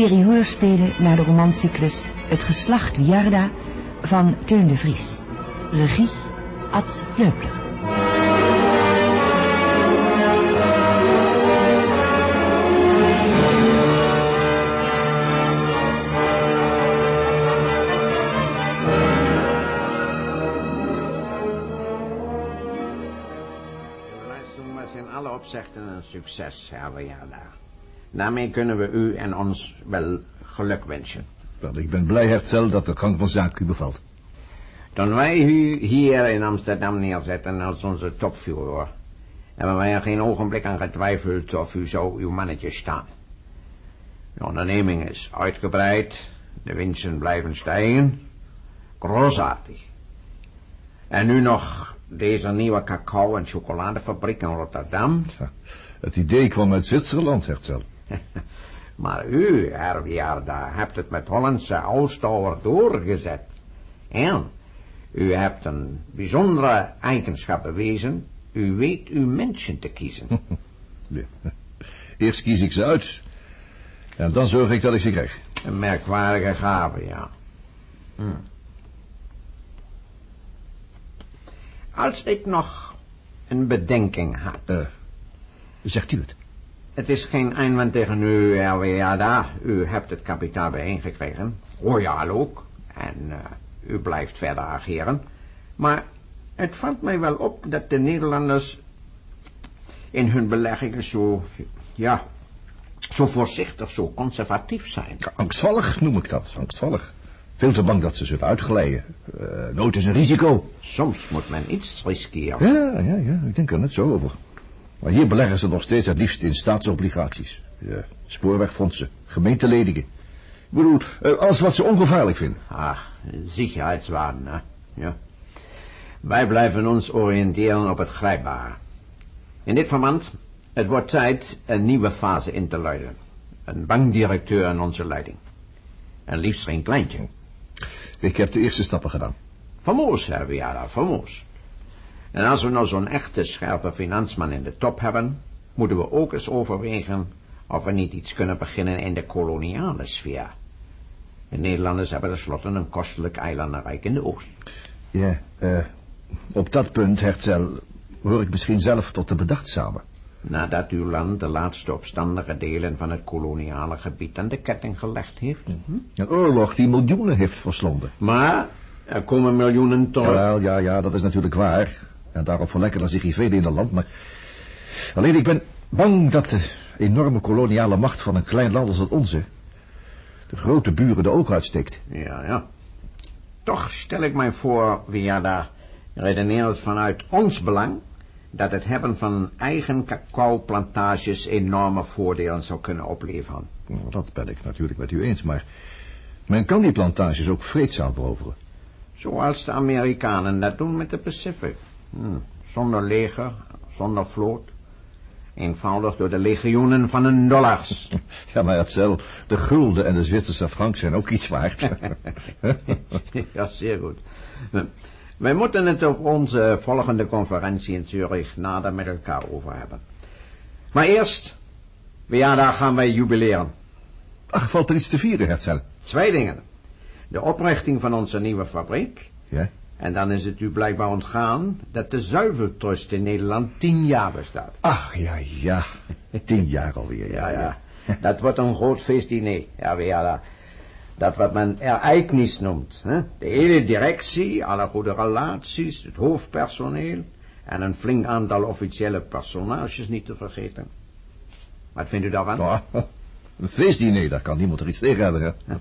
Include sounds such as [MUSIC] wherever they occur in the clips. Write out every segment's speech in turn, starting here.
serie hoorspelen naar de romancyclus Het geslacht Wiarda van Teun de Vries. Regie Ad Leupler. In alle opzichten een succes, Herr Wiarda. Daarmee kunnen we u en ons wel geluk wensen. Wel, ik ben blij, Hertel, dat de gang van zaken u bevalt. Toen wij u hier in Amsterdam neerzetten als onze topführer, hebben wij er geen ogenblik aan getwijfeld of u zou uw mannetje staan. De onderneming is uitgebreid, de winsten blijven stijgen. Großartig. En nu nog deze nieuwe cacao- en chocoladefabriek in Rotterdam. Ja, het idee kwam uit Zwitserland, Hertel. [LAUGHS] Maar u, Herr Wiarda, hebt het met Hollandse ausdauer doorgezet. En u hebt een bijzondere eigenschap bewezen. U weet uw mensen te kiezen. [LAUGHS] Ja. Eerst kies ik ze uit. En dan zorg ik dat ik ze krijg. Een merkwaardige gave, ja. Hm. Als ik nog een bedenking had. Eh, zegt u het? Het is geen einwand tegen u, Herr Wiarda. U hebt het kapitaal bijeengekregen. Royaal ook. En eh, u blijft verder ageren. Maar het valt mij wel op dat de Nederlanders in hun beleggingen zo, ja, zo voorzichtig, zo conservatief zijn. Angstvallig noem ik dat, angstvallig. Veel te bang dat ze zullen uitglijden. Uh, nood is een risico. Soms moet men iets riskeren. Ja, ja, ja, ik denk er net zo over. Maar hier beleggen ze nog steeds het liefst in staatsobligaties. Ja, spoorwegfondsen, gemeenteledingen. Ik bedoel, eh, alles wat ze ongevaarlijk vinden. Ach, zekerheidswaarden, hè. Ja. Wij blijven ons oriënteren op het grijpbare. In dit verband, het wordt tijd een nieuwe fase in te luiden. Een bankdirecteur aan onze leiding. En liefst geen kleintje. Ik heb de eerste stappen gedaan. Famos, Herr Viara, famos. En als we nou zo'n echte scherpe finansman in de top hebben, moeten we ook eens overwegen of we niet iets kunnen beginnen in de koloniale sfeer. De Nederlanders hebben tenslotte een kostelijk eilandenrijk in de oost. Ja, eh, op dat punt, Hertel, hoor ik misschien zelf tot de bedachtzame. Nadat uw land de laatste opstandige delen van het koloniale gebied aan de ketting gelegd heeft. Een oorlog die miljoenen heeft verslonden. Maar er komen miljoenen terug. Jawel, ja, ja, dat is natuurlijk waar. En daarop verlekkeren zich hier velen in het land, maar... Alleen ik ben bang dat de enorme koloniale macht van een klein land als het onze... de grote buren de ogen uitsteekt. Ja, ja. Toch stel ik mij voor, Viada, redeneert vanuit ons belang... dat het hebben van eigen cacaoplantages enorme voordelen zou kunnen opleveren. Nou, dat ben ik natuurlijk met u eens, maar... men kan die plantages ook vreedzaam veroveren. Zoals de Amerikanen dat doen met de Pacific. Hm, zonder leger, zonder vloot. Eenvoudig door de legioenen van hun dollars. [LAUGHS] Ja, maar Hertel, de gulden en de Zwitserse frank zijn ook iets waard. [LAUGHS] [LAUGHS] ja, zeer goed. Wij moeten het op onze volgende conferentie in Zurich nader met elkaar over hebben. Maar eerst, ja, daar gaan wij jubileren. Ach, valt er iets te vieren, Hertel? Twee dingen. De oprichting van onze nieuwe fabriek. Ja? En dan is het u blijkbaar ontgaan dat de zuiveltrust in Nederland tien jaar bestaat. Ach, ja, ja. Tien jaar alweer, Ja, ja. [LAUGHS] Dat wordt een groot feestdiner. Ja, ja, dat wat men ereignis noemt. Hè? De hele directie, alle goede relaties, het hoofdpersoneel... en een flink aantal officiële personages niet te vergeten. Wat vindt u daarvan? Ja, een feestdiner, daar kan niemand er iets tegen hebben, hè?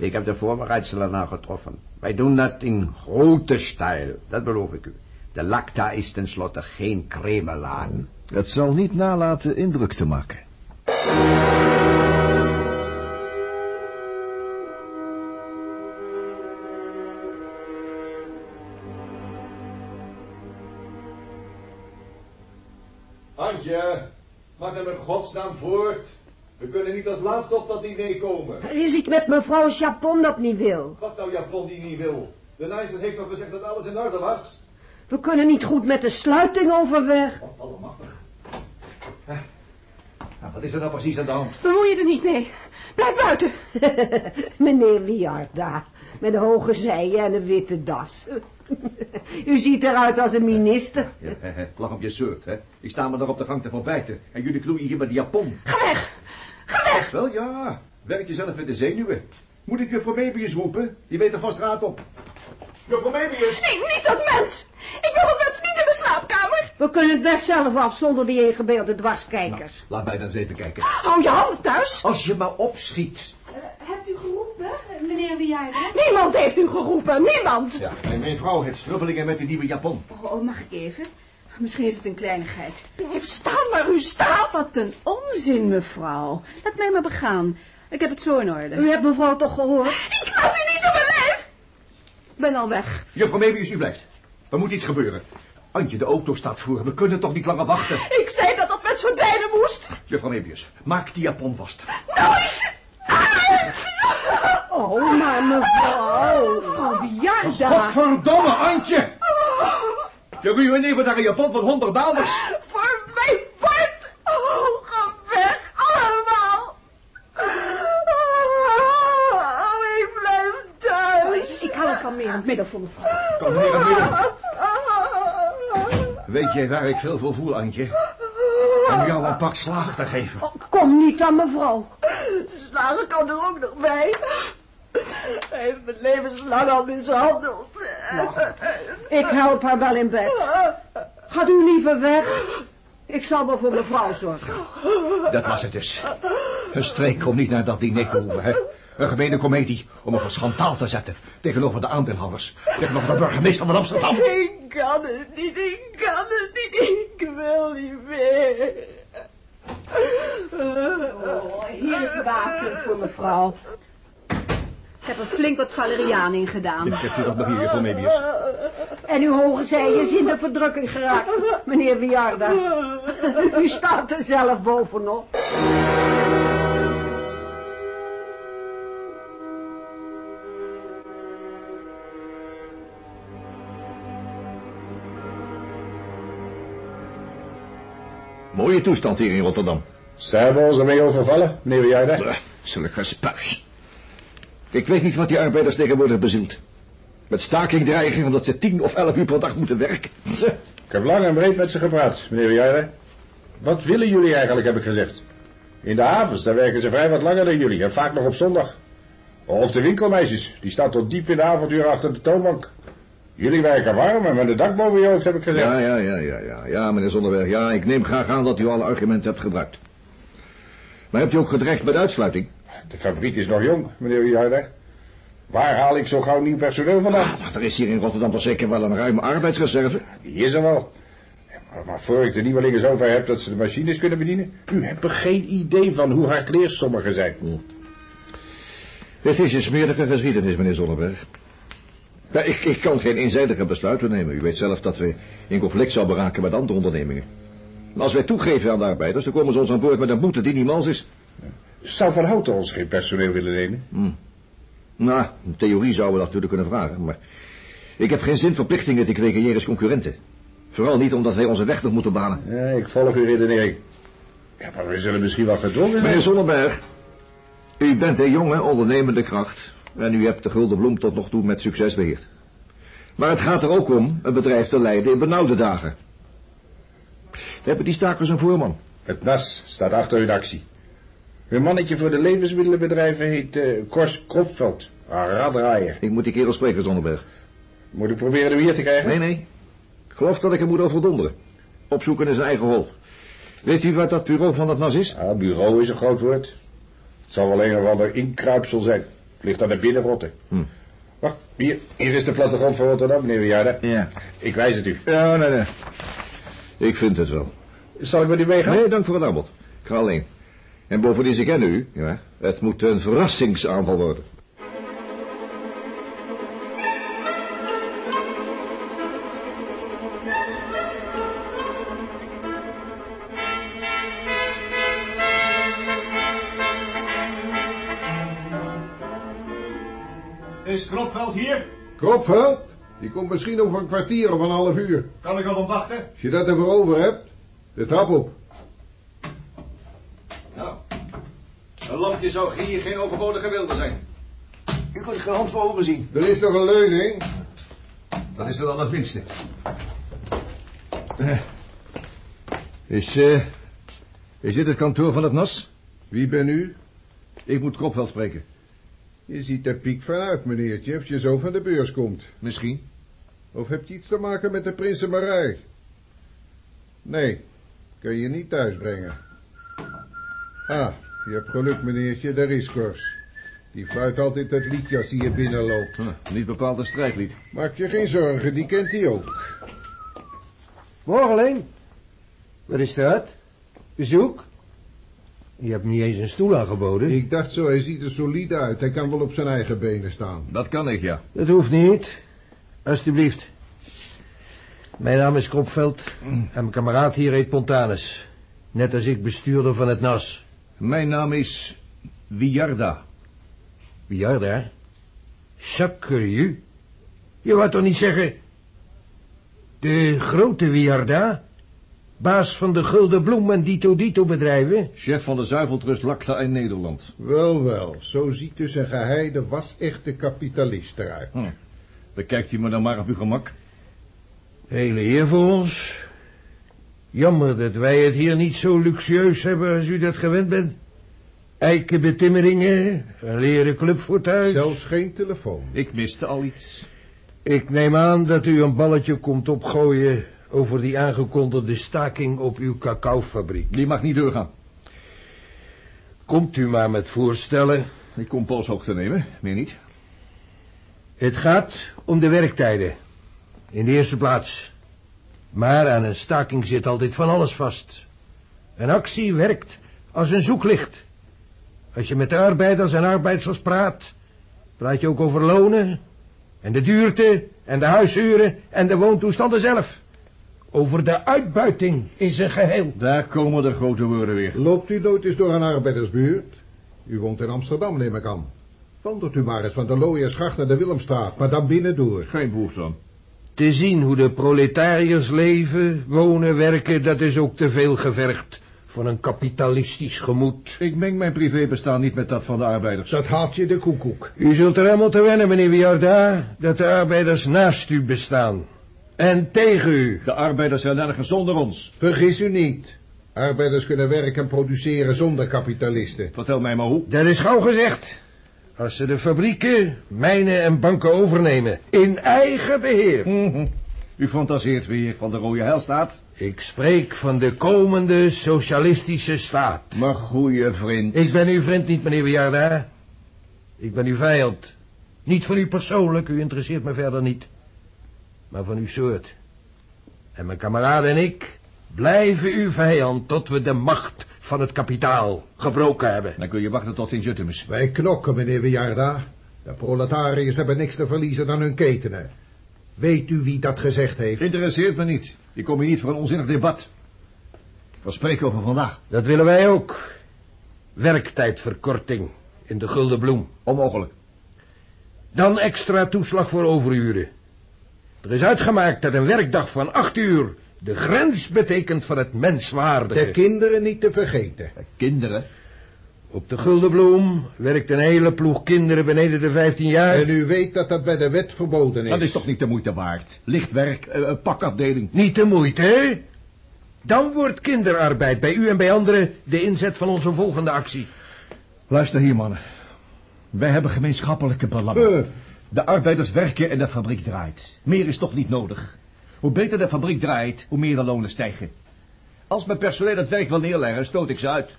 Ik heb de voorbereidselen nou getroffen. Wij doen dat in grote stijl, dat beloof ik u. De Lacta is tenslotte geen kremeladen. Het zal niet nalaten indruk te maken. Antje, maak hem in godsnaam voort. We kunnen niet als laatste op dat diner komen. Er is iets met mevrouw Japon dat niet wil. Wat nou Japon die niet wil? De Nijzer heeft nog gezegd dat alles in orde was. We kunnen niet goed met de sluiting overweg. Wat allemachtig. Nou, wat is er nou precies aan de hand? Bemoei je er niet mee. Blijf buiten. [LAUGHS] Meneer Wiarda, met een hoge zijen en een witte das. U ziet eruit als een minister. Ja, hè, hè, lach op je soort, hè. Ik sta me daar op de gang te verbijten. En jullie knoeien hier met die japon. Ga weg. Ga weg. Wel ja, werk jezelf met de zenuwen. Moet ik juffrouw Mebius roepen? Die weet er vast raad op. Juffrouw Mebius! Nee, niet dat mens. Ik wil dat mens niet in de slaapkamer. We kunnen het best zelf af zonder die ingebeelde dwarskijkers. Laat mij dan eens even kijken. Hou je hand thuis. Als je maar opschiet. Hebt u geroepen, meneer Wiaarde? Niemand heeft u geroepen. Niemand. Ja, en mijn vrouw heeft strubbelingen met die nieuwe japon. Oh, oh, mag ik even? Misschien is het een kleinigheid. Blijf staan waar u staat. Wat een onzin, mevrouw. Laat mij maar begaan. Ik heb het zo in orde. U hebt mevrouw toch gehoord? Ik laat u niet op mijn lijf. Ik ben al weg. Juffrouw Mebius, u blijft. Er moet iets gebeuren. Antje, de auto staat voor. We kunnen toch niet langer wachten. Ik zei dat dat mens verdwijnen moest. Juffrouw Mebius, maak die japon vast. Nooit. Oh, maar mevrouw. Mevrouw Wiaarda. Godverdomme, Antje! Je ruïneert daar een japon van 100 dollars. Voor mijn part. Oh, ga weg. Allemaal. Oh, ik blijf thuis. Ik haal een kalmerend middel voor mevrouw. Kalmerend middel. Weet jij waar ik veel voor voel, Antje? Om jou een pak slaag te geven. Kom niet aan mevrouw. Slagen kan er ook nog bij. Hij heeft mijn levenslang al mishandeld. Ik help haar wel in bed. Gaat u liever weg. Ik zal wel voor mevrouw zorgen. Dat was het dus. Een streek om niet naar dat diner te hoeven, hè? Een gemene komedie om een schandaal te zetten tegenover de aandeelhouders. Tegenover de burgemeester van Amsterdam. Ik kan het niet, ik kan het niet, ik wil niet meer. Oh, hier is water voor mevrouw. Ik heb er flink wat valeriaan in gedaan. Ik heb u dat nog hier, juffrouw Mebius. En uw hoge zij is in de verdrukking geraakt, meneer Wiarda. U staat er zelf bovenop. Mooie toestand hier in Rotterdam. Zijn we ons ermee overvallen, meneer Wiaarda? Bleh, Zulk gespuis. Ik weet niet wat die arbeiders tegenwoordig bezielt. Met staking dreigen omdat ze tien of elf uur per dag moeten werken. Ik heb lang en breed met ze gepraat, meneer Wiaarda. Wat willen jullie eigenlijk, heb ik gezegd. In de havens, daar werken ze vrij wat langer dan jullie, en vaak nog op zondag. Of de winkelmeisjes, die staan tot diep in de avonduur achter de toonbank. Jullie werken warm en met een dak boven je hoofd, heb ik gezegd. Ja, ja, ja, ja, ja. Ja, meneer Zonderberg, ja, ik neem graag aan dat u alle argumenten hebt gebruikt. Maar hebt u ook gedreigd met uitsluiting? De fabriek is nog jong, meneer Wiaarda. Waar haal ik zo gauw nieuw personeel vandaan? Ah, maar er is hier in Rotterdam toch zeker wel een ruime arbeidsreserve? Die is er wel. Maar, maar voor ik de nieuwelingen zover heb dat ze de machines kunnen bedienen... U hebt er geen idee van hoe hardleers sommigen zijn. Het is een smerige geschiedenis, meneer Zonneberg. Ja, ik, ik kan geen eenzijdige besluiten nemen. U weet zelf dat we in conflict zouden raken met andere ondernemingen. Maar als wij toegeven aan de arbeiders, dan komen ze ons aan boord met een boete die niet mals is. Zou Van Houten ons geen personeel willen nemen? Nou, in theorie zouden we dat natuurlijk kunnen vragen, maar... Ik heb geen zin verplichtingen te creëren als concurrenten. Vooral niet omdat wij onze weg nog moeten banen. Ja, ik volg uw redenering. Ja, maar we zullen misschien wel gedwongen. Meneer Zonneberg, u bent een jonge, ondernemende kracht. En u hebt de Gulden Bloem tot nog toe met succes beheerd. Maar het gaat er ook om een bedrijf te leiden in benauwde dagen. We hebben die stakers een voorman. Het NAS staat achter hun actie. Hun mannetje voor de levensmiddelenbedrijven heet eh Kors Kropveld. Een raddraaier. Ik moet die kerel spreken, Zonneberg. Moet ik proberen hem hier te krijgen? Nee, nee. Ik geloof dat ik hem moet overdonderen. Opzoeken in zijn eigen hol. Weet u wat dat bureau van dat NAS is? Ja, bureau is een groot woord. Het zal wel een of ander inkruipsel zijn. Het ligt aan de binnenrotte. Hm. Wacht, hier, hier is de plattegrond van Rotterdam, meneer Wiarda. Ja. Ik wijs het u. Ja, nee, nee. Ik vind het wel. Zal ik met u meegaan? Nee, dank voor het aanbod. Ik ga alleen. En bovendien, ze kennen u. Ja. Het moet een verrassingsaanval worden. Is Kropveld hier? Kropveld? Die komt misschien over een kwartier of een half uur. Kan ik op hem wachten? Als je dat ervoor over hebt, de trap op. lampje zou hier geen overbodige wilde zijn. U kunt geen hand voor ogen zien. Er is toch een leuning? Dat is er dan het minste. Eh, Is, eh, is dit het kantoor van het NAS? Wie ben u? Ik moet Kropveld spreken. Je ziet er piek van uit, meneertje, als je zo van de beurs komt. Misschien. Of heb je iets te maken met de prinsenmarij? Nee, kan je niet thuisbrengen. Ah, je hebt geluk, meneertje, daar is Kors. Die fluit altijd het liedje als hij hier binnenloopt. Huh, niet bepaald een strijdlied. Maak je geen zorgen, die kent hij ook. Morgen, Wat is dat? Bezoek? Je hebt niet eens een stoel aangeboden. Ik dacht zo, hij ziet er solide uit. Hij kan wel op zijn eigen benen staan. Dat kan ik, ja. Dat hoeft niet. Alsjeblieft. Mijn naam is Kropveld en mijn kameraad hier heet Pontanus. Net als ik bestuurder van het NAS. Mijn naam is Wiarda. Biarda? Sacreju? Je wou toch niet zeggen... De grote Wiarda? Baas van de Gulden Bloem en Dito Dito bedrijven? Chef van de zuiveltrust Lakta in Nederland. Wel, wel, zo ziet dus een geheide was-echte kapitalist eruit. Hm. Bekijkt u me dan maar op uw gemak. Hele eer voor ons. Jammer dat wij het hier niet zo luxueus hebben als u dat gewend bent. Eikenbetimmeringen, een leren clubvoertuig. Zelfs geen telefoon. Ik miste al iets. Ik neem aan dat u een balletje komt opgooien over die aangekondigde staking op uw cacaofabriek. Die mag niet doorgaan. Komt u maar met voorstellen. Ik kom polshoog te nemen, meer niet. Het gaat om de werktijden. In de eerste plaats. Maar aan een staking zit altijd van alles vast. Een actie werkt als een zoeklicht. Als je met de arbeiders en arbeiders praat, praat je ook over lonen en de duurte en de huisuren en de woontoestanden zelf. Over de uitbuiting in zijn geheel. Daar komen de grote woorden weer. Loopt u nooit eens door een arbeidersbuurt? U woont in Amsterdam, neem ik aan. Wandelt u maar eens van de Looiersgracht naar de Willemstraat, maar dan binnendoor. Geen behoefte aan. Te zien hoe de proletariërs leven, wonen, werken, dat is ook te veel gevergd van een kapitalistisch gemoed. Ik meng mijn privébestaan niet met dat van de arbeiders. Dat haalt je de koekoek. U zult er helemaal te wennen, meneer Wiarda, dat de arbeiders naast u bestaan. En tegen u. De arbeiders zijn nergens zonder ons. Vergis u niet. Arbeiders kunnen werken en produceren zonder kapitalisten. Vertel mij maar hoe. Dat is gauw gezegd. Als ze de fabrieken, mijnen en banken overnemen. In eigen beheer. Mhm. U fantaseert weer van de rode heilstaat. Ik spreek van de komende socialistische staat. Maar goeie vriend. Ik ben uw vriend niet, meneer Wiarda. Ik ben uw vijand. Niet van u persoonlijk, u interesseert me verder niet. Maar van uw soort. En mijn kameraden en ik blijven uw vijand tot we de macht van het kapitaal gebroken hebben. Dan kun je wachten tot in Juttemus. Wij knokken, meneer Wiarda. De proletariërs hebben niks te verliezen dan hun ketenen. Weet u wie dat gezegd heeft? Interesseert me niet. Ik kom hier niet voor een onzinnig debat. We spreken over vandaag. Dat willen wij ook. Werktijdverkorting in de Gulden Bloem. Onmogelijk. Dan extra toeslag voor overuren. Er is uitgemaakt dat een werkdag van acht uur de grens betekent van het menswaardige. De kinderen niet te vergeten. De kinderen? Op de Guldenbloem werkt een hele ploeg kinderen beneden de 15 jaar. En u weet dat dat bij de wet verboden is. Dat is toch niet de moeite waard? Lichtwerk, eh, een pakafdeling. Niet de moeite, hè? Dan wordt kinderarbeid bij u en bij anderen de inzet van onze volgende actie. Luister hier, mannen. Wij hebben gemeenschappelijke belangen. Eh, De arbeiders werken en de fabriek draait. Meer is toch niet nodig. Hoe beter de fabriek draait, hoe meer de lonen stijgen. Als mijn personeel het werk wil neerleggen, stoot ik ze uit.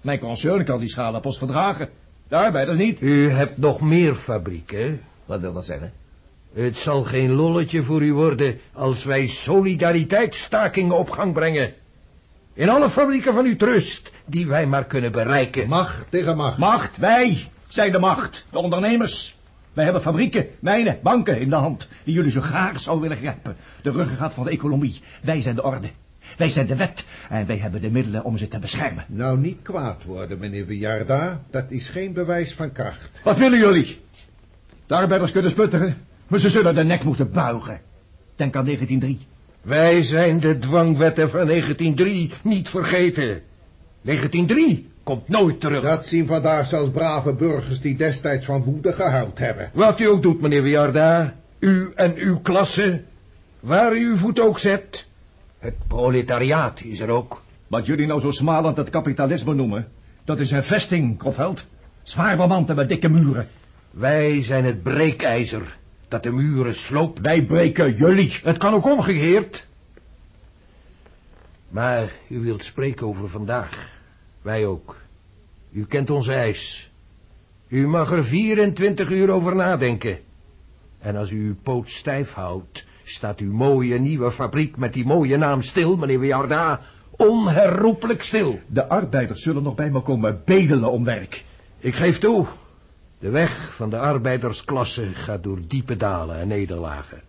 Mijn concern kan die schalappels verdragen. De arbeiders niet. U hebt nog meer fabrieken. Wat wil dat zeggen? Het zal geen lolletje voor u worden als wij solidariteitsstakingen op gang brengen. In alle fabrieken van uw trust, die wij maar kunnen bereiken. macht tegen macht. Macht, wij zijn de macht, de ondernemers. Wij hebben fabrieken, mijnen, banken in de hand, die jullie zo graag zouden willen grijpen. De ruggengraat van de economie. Wij zijn de orde. Wij zijn de wet en wij hebben de middelen om ze te beschermen. Nou, niet kwaad worden, meneer Wiarda. Dat is geen bewijs van kracht. Wat willen jullie? De arbeiders kunnen sputteren, maar ze zullen de nek moeten buigen. Denk aan 1903. Wij zijn de dwangwetten van 1903 niet vergeten. 1903 komt nooit terug. Dat zien vandaag zelfs brave burgers die destijds van woede gehuild hebben. Wat u ook doet, meneer Wiarda, u en uw klasse, waar u uw voet ook zet, het proletariaat is er ook. Wat jullie nou zo smalend het kapitalisme noemen, dat is een vesting, Kropveld. Zwaar bemand en met dikke muren. Wij zijn het breekijzer dat de muren sloopt. Wij breken jullie. Het kan ook omgekeerd. Maar u wilt spreken over vandaag. Wij ook. U kent onze eis. U mag er 24 uur over nadenken. En als u uw poot stijf houdt, staat uw mooie nieuwe fabriek met die mooie naam stil, meneer Wiarda. Onherroepelijk stil. De arbeiders zullen nog bij me komen bedelen om werk. Ik geef toe. De weg van de arbeidersklasse gaat door diepe dalen en nederlagen.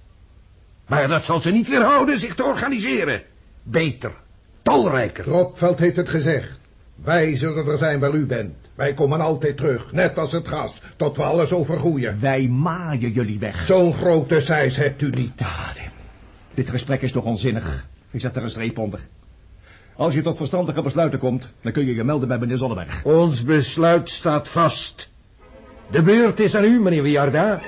Maar dat zal ze niet weerhouden zich te organiseren. Beter, talrijker. Kropveld heeft het gezegd. Wij zullen er zijn waar u bent. Wij komen altijd terug, net als het gas, tot we alles overgroeien. Wij maaien jullie weg. Zo'n grote cijs hebt u niet. Ah, dit, dit gesprek is toch onzinnig. Ik zet er een streep onder. Als je tot verstandige besluiten komt, dan kun je je melden bij meneer Zonneberg. Ons besluit staat vast. De beurt is aan u, meneer Wiarda.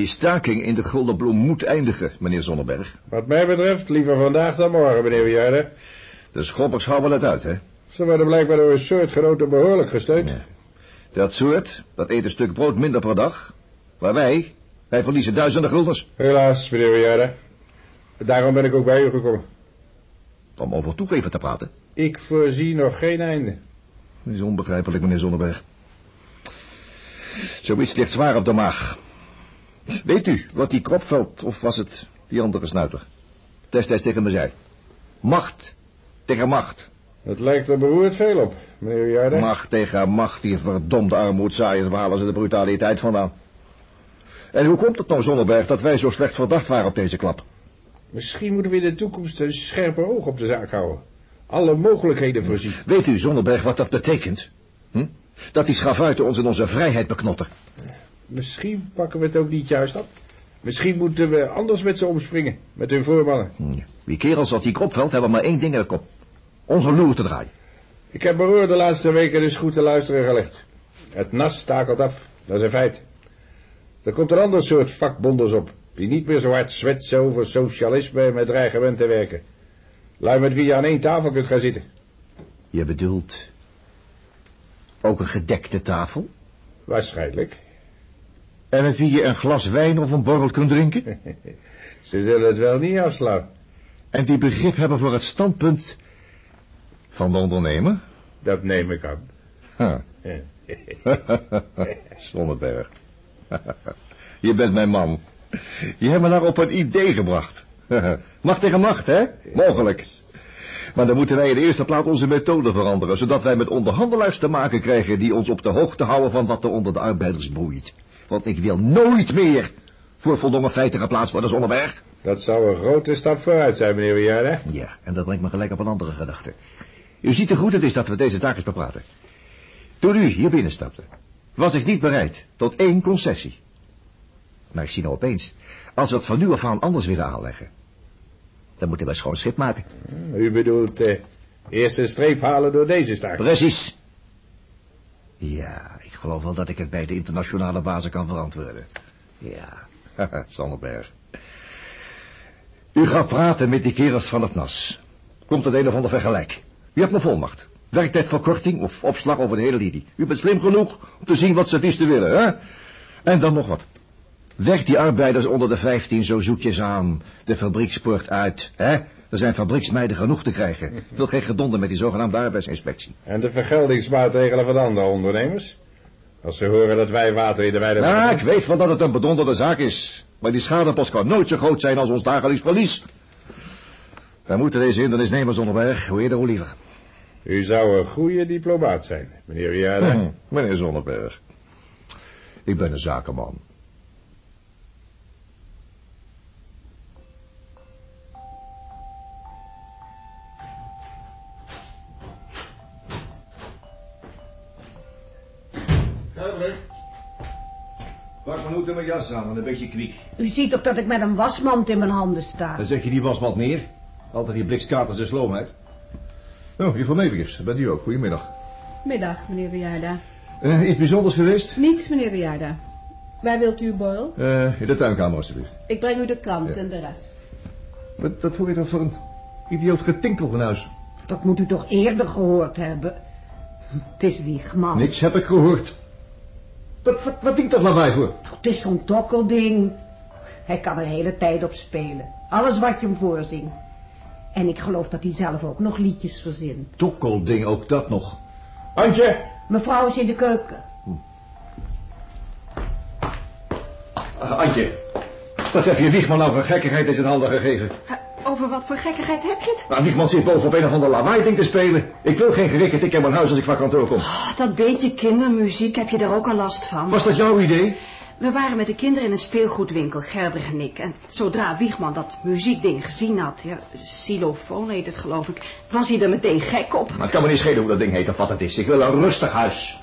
Die staking in de Gulden Bloem moet eindigen, meneer Zonneberg. Wat mij betreft, liever vandaag dan morgen, meneer Bejaarde. De schoppers houden het uit, hè? Ze worden blijkbaar door een soortgenoten behoorlijk gesteund. Ja. Dat soort, dat eet een stuk brood minder per dag. Maar wij, wij verliezen duizenden guldens. Helaas, meneer Bejaarde. Daarom ben ik ook bij u gekomen. Om over toegeven te praten. Ik voorzie nog geen einde. Dat is onbegrijpelijk, meneer Zonneberg. Zoiets ligt zwaar op de maag. Weet u wat die Kropveld, of was het die andere snuiter, destijds tegen me zei? Macht tegen macht. Het lijkt er beroerd veel op, meneer Bejaarde. Macht tegen macht, die verdomde armoedzaaiers, waar halen ze de brutaliteit vandaan? En hoe komt het nou, Zonneberg, dat wij zo slecht verdacht waren op deze klap? Misschien moeten we in de toekomst een scherper oog op de zaak houden. Alle mogelijkheden voorzien. Weet u, Zonneberg, wat dat betekent? Hm? Dat die schavuiten ons in onze vrijheid beknotten. Misschien pakken we het ook niet juist op. Misschien moeten we anders met ze omspringen, met hun voormannen. Hm. Die kerels als die Kropveld hebben maar één ding in de kop. Onze loer te draaien. Ik heb beroer de laatste weken dus goed te luisteren gelegd. Het nas stakelt af, dat is een feit. Er komt een ander soort vakbonders op, die niet meer zo hard zwetsen over socialisme en met dreigement te werken. Lui met wie je aan één tafel kunt gaan zitten. Je bedoelt ook een gedekte tafel? Waarschijnlijk. En met wie je een glas wijn of een borrel kunt drinken? [LAUGHS] Ze zullen het wel niet afslaan. En die begrip hebben voor het standpunt van de ondernemer? Dat neem ik aan. Huh. [LAUGHS] [LAUGHS] Zonneberg. je bent mijn man. Je hebt me daar op een idee gebracht. macht tegen macht, hè? Mogelijk. Maar dan moeten wij in de eerste plaats onze methode veranderen, zodat wij met onderhandelaars te maken krijgen die ons op de hoogte houden van wat er onder de arbeiders broeit. Want ik wil nooit meer voor voldongen feiten geplaatst worden, Zonneberg. Dat zou een grote stap vooruit zijn, meneer Bejaarde. Ja, en dat brengt me gelijk op een andere gedachte. U ziet hoe goed het is dat we deze zaak eens bepraten. Toen u hier binnenstapte, was ik niet bereid tot één concessie. Maar ik zie nou opeens, als we het van nu af aan anders willen aanleggen, dan moeten we schoon schip maken. U bedoelt eh, eerst een streep halen door deze staak. Precies. Ja, geloof wel dat ik het bij de internationale bazen kan verantwoorden. Ja, [LAUGHS] Zanderberg. U gaat praten met die kerels van het NAS. Komt het een of ander vergelijk. U hebt een volmacht. Werktijdverkorting of opslag over de hele linie. U bent slim genoeg om te zien wat ze het is te willen, hè? En dan nog wat. Werk die arbeiders onder de vijftien zo zoetjes aan. De fabriekspoort uit, hè? Er zijn fabrieksmeiden genoeg te krijgen. Ik wil geen gedonder met die zogenaamde arbeidsinspectie. En de vergeldingsmaatregelen van de andere ondernemers? Als ze horen dat wij water in de weide... Ja, ik weet wel dat het een bedonderde zaak is. Maar die schadepost kan nooit zo groot zijn als ons dagelijks verlies. Wij moeten deze hindernisnemers onderweg, hoe eerder hoe liever. U zou een goede diplomaat zijn, meneer Wierde. Hm, meneer Zonneberg. Ik ben een zakenman. Gelder. Pak mijn hoed en mijn jas aan, en een beetje kwiek. U ziet toch dat ik met een wasmand in mijn handen sta? Dan zet je die wasmat neer. Altijd die blikskaters en sloomheid. Oh, juffrouw Meebius, dat bent u ook. Goedemiddag. Middag, meneer Bejaarda. Eh, iets bijzonders geweest? Niets, meneer Bejaarda. Waar wilt u uw borrel? Eh, in de tuinkamer, alstublieft. Ik breng u de krant Ja. en de rest. Wat, wat hoor je dat voor een idioot getinkel van huis? Dat moet u toch eerder gehoord hebben? Het is Wiegman. Niks heb ik gehoord. Wat, wat, wat dient dat lawaai voor? Het is zo'n tokkelding. Hij kan er hele tijd op spelen. Alles wat je hem voorzingt. En ik geloof dat hij zelf ook nog liedjes verzint. Tokkelding, ook dat nog. Antje! Mevrouw is in de keuken. Ah, Antje, wat heb je Wiegman nou voor gekkigheid in zijn handen gegeven? Over wat voor gekkigheid heb je het? Nou, Wiegman zit boven op een of ander lawaai-ding te spelen. Ik wil geen gerikke tik in mijn huis als ik van kantoor kom. Oh, dat beetje kindermuziek heb je daar ook al last van. Was dat jouw idee? We waren met de kinderen in een speelgoedwinkel, Gerber en ik. En zodra Wiegman dat muziekding gezien had, ja, xylofoon heet het geloof ik, was hij er meteen gek op. Maar het kan me niet schelen hoe dat ding heet of wat het is. Ik wil een rustig huis.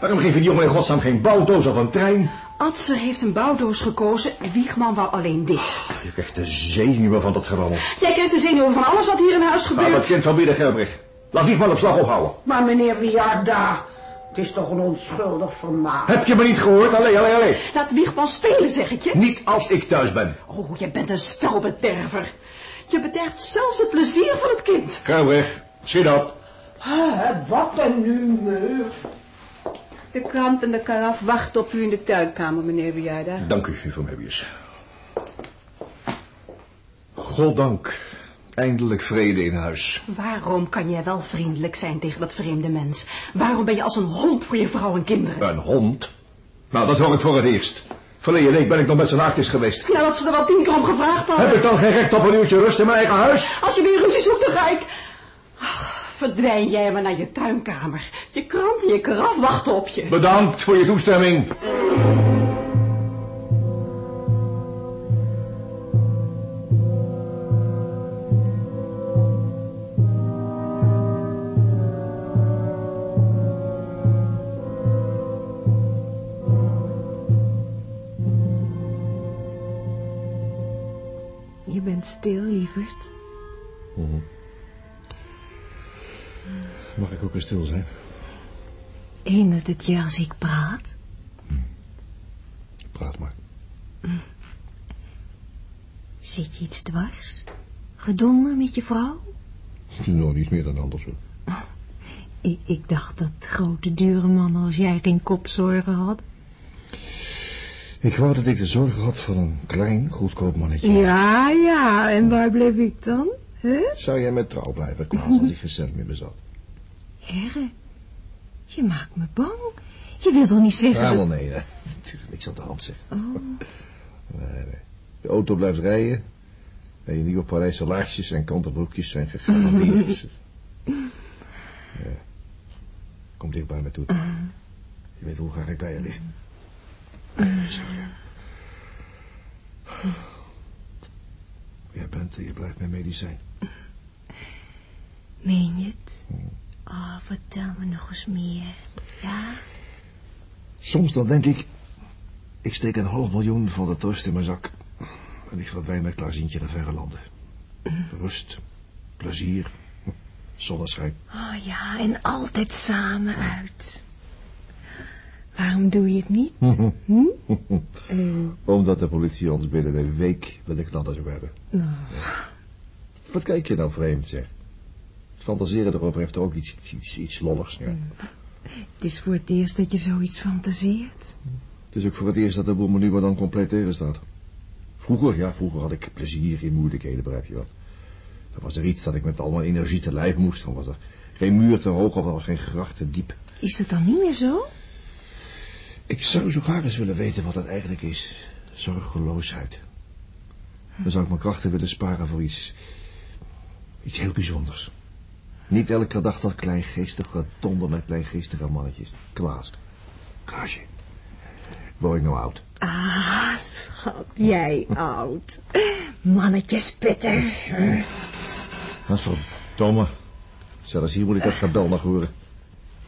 Waarom geef je die jongen in godsnaam geen bouwdoos of een trein? Adser heeft een bouwdoos gekozen, Wiegman wou alleen dit. Je krijgt de zenuwen van dat gerammel. Jij krijgt de zenuwen van alles wat hier in huis Nou, gebeurt. dat kind van Bieder Gelbrich. Laat Wiegman op slag ophouden. Maar meneer Wiarda, het is toch een onschuldig vermaak. Heb je me niet gehoord? Allee, allee, allee. Laat Wiegman spelen, zeg ik je. Niet als ik thuis ben. Oh, je bent een spelbederver. Je bederft zelfs het plezier van het kind. Gelbrich, schiet op. Ah, wat een humeur. De krant en de karaf wachten op u in de tuinkamer, meneer Bejaarda. Dank u, juffrouw Mebius. Goddank. Eindelijk vrede in huis. Waarom kan jij wel vriendelijk zijn tegen dat vreemde mens? Waarom ben je als een hond voor je vrouw en kinderen? Een hond? Nou, dat hoor ik voor het eerst. Verleden week ben ik nog met zijn nachtjes geweest. Nadat ze er wel tien keer om gevraagd hadden. Heb ik dan geen recht op een uurtje rust in mijn eigen huis? Als je weer ruzie zoekt, dan ga ik... Verdwijn jij maar naar je tuinkamer. Je krant en je karaf wachten op je. Bedankt voor je toestemming. Je als ik praat? Praat maar. Zit je iets dwars? Gedonder met je vrouw? Nou, niet meer dan anders hoor. Ik, ik dacht dat grote dure mannen als jij geen kopzorgen had. Ik wou dat ik de zorgen had van een klein, goedkoop mannetje. Ja, ja, en waar bleef ik dan? Hè? Zou jij met trouw blijven, Klaas, als ik [LAUGHS] geen cent meer bezat? Herre, je maakt me bang. Je wil toch niet zeggen... Ja, wel nee, natuurlijk niks aan de hand zeg. Oh, [LAUGHS] Nee, nee. De auto blijft rijden. En je nieuwe Parijse laarsjes en kantenbroekjes zijn gegarandeerd. [LAUGHS] ja. Kom dicht bij me toe. Je weet hoe graag ik bij je lig. Zo, ja. Jij bent en je blijft mijn medicijn. meen je het? Oh, vertel me nog eens meer. Ja? Soms dan denk ik... Ik steek een half miljoen van de torst in mijn zak. En ik verdwijn met Klaasientje naar verre landen. Rust, plezier, zonneschijn. Oh ja, en altijd samen uit. Waarom doe je het niet? [LAUGHS] Hm? Eh, Omdat de politie ons binnen een week met de knallen zou hebben. nou, Wat kijk je nou vreemd, zeg? Fantaseren erover heeft ook iets, iets, iets, lolligs. Ja. het is voor het eerst dat je zoiets fantaseert. Het is ook voor het eerst dat de boel me nu maar dan compleet tegenstaat. Vroeger, ja, vroeger had ik plezier in moeilijkheden, begrijp je wat. Dan was er iets dat ik met al mijn energie te lijf moest. Dan was er geen muur te hoog of wel geen gracht te diep. Is het dan niet meer zo? Ik zou zo graag eens willen weten wat dat eigenlijk is. Zorgeloosheid. Dan zou ik mijn krachten willen sparen voor iets... iets heel bijzonders. Niet elke dag dat kleingeestige donder met kleingeestige mannetjes. Klaas. Klaasje. Word ik nou oud? Ah, schat, jij [LAUGHS] oud. Mannetje spitten. Dat is verdomme. Zelfs hier moet ik dat gebel nog horen.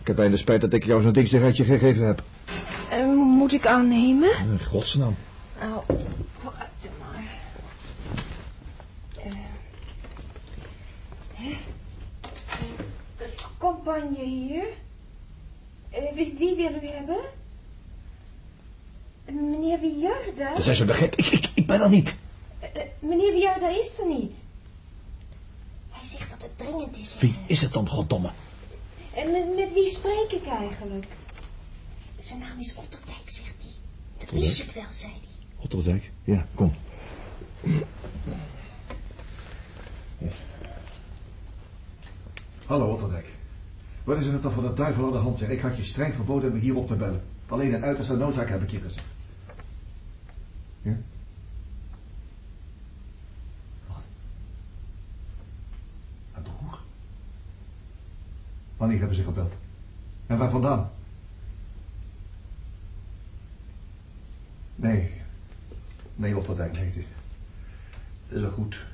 Ik heb bijna spijt dat ik jou zo'n dikste rijtje gegeven heb. moet ik aannemen? In godsnaam. Nou, vooruit dan maar. Eh, hè? Eh, campagne hier. Eh, wie, wie wil u hebben? Eh, Meneer Wiarda? Dan zijn ze de gek. Ik, ik, ik ben er niet. Eh, meneer Wiarda is er niet. Hij zegt dat het dringend is. hè. Wie is het dan, goddomme? En met, met wie spreek ik eigenlijk? Zijn naam is Otterdijk, zegt hij. Dat Otterdijk? wist het wel, zei hij. Otterdijk? Ja, kom. Hallo, Otterdijk. Is er net dan voor de duivel aan de hand, zeg? Ik had je streng verboden me hier op te bellen. Alleen in uiterste noodzaak heb ik je gezegd. Ja? Wat? Een broer? Wanneer hebben ze gebeld? En waar vandaan? Nee. Nee, Otterdijk, nee. Het het is wel goed.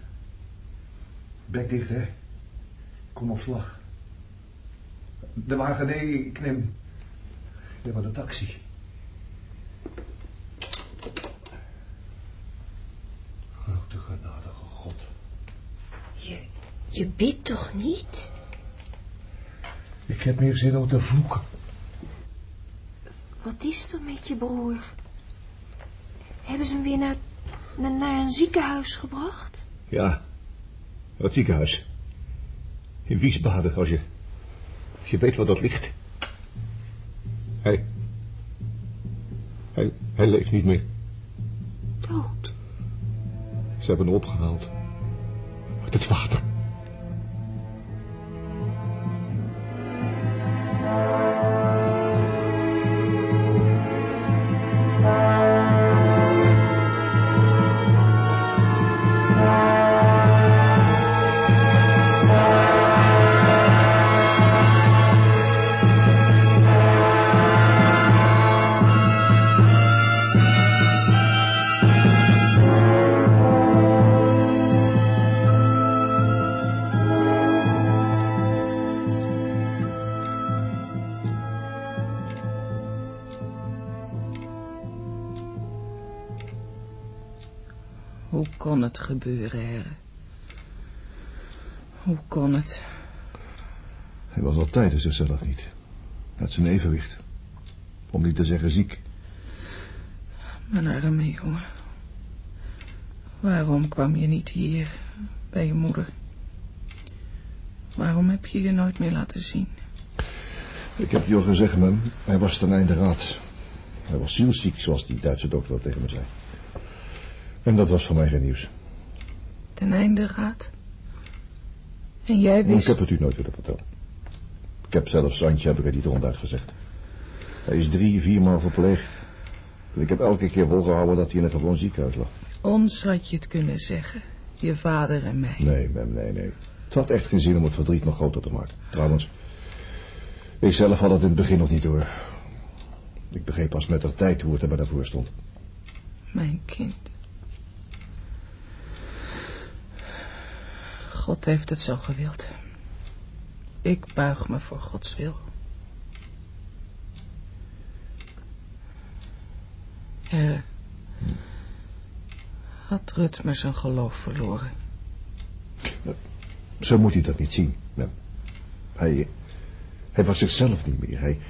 Bek dicht, hè. Kom op slag. De wagen, nee, ik neem... Ik neem maar de taxi. Grote genadige God. Je, je bidt toch niet? Ik heb meer zin om te vloeken. Wat is er met je broer? Hebben ze hem weer naar, naar, een ziekenhuis gebracht? Ja, het ziekenhuis. In Wiesbaden, als je... Je weet waar dat ligt. Hij... Hij, hij leeft niet meer. Dood. Ze hebben hem opgehaald. Uit het water. Hoe kon het gebeuren, Herre? Hoe kon het? Hij was al tijden zichzelf niet. Uit zijn evenwicht. Om niet te zeggen ziek. Mijn arme jongen. Waarom kwam je niet hier, bij je moeder? Waarom heb je je nooit meer laten zien? Ik heb je al gezegd, mem. Hij was ten einde raad. Hij was zielziek, zoals die Duitse dokter dat tegen me zei. En dat was voor mij geen nieuws. Ten einde raad? En jij Ik wist... heb het u nooit willen vertellen. Ik heb zelfs Santje heb ik er niet ronduit gezegd. Hij is drie, viermaal verpleegd. En ik heb elke keer volgehouden dat hij in een gewoon ziekenhuis lag. Ons had je het kunnen zeggen. Je vader en mij. Nee, mem, nee, nee. Het had echt geen zin om het verdriet nog groter te maken. Trouwens, ik zelf had het in het begin nog niet door. Ik begreep pas met de tijd hoe het er bij daarvoor stond. Mijn kind. God heeft het zo gewild. Ik buig me voor Gods wil. Herre, had Rutmer zijn geloof verloren? Zo moet u dat niet zien, mem. Hij, hij was zichzelf niet meer. Hij,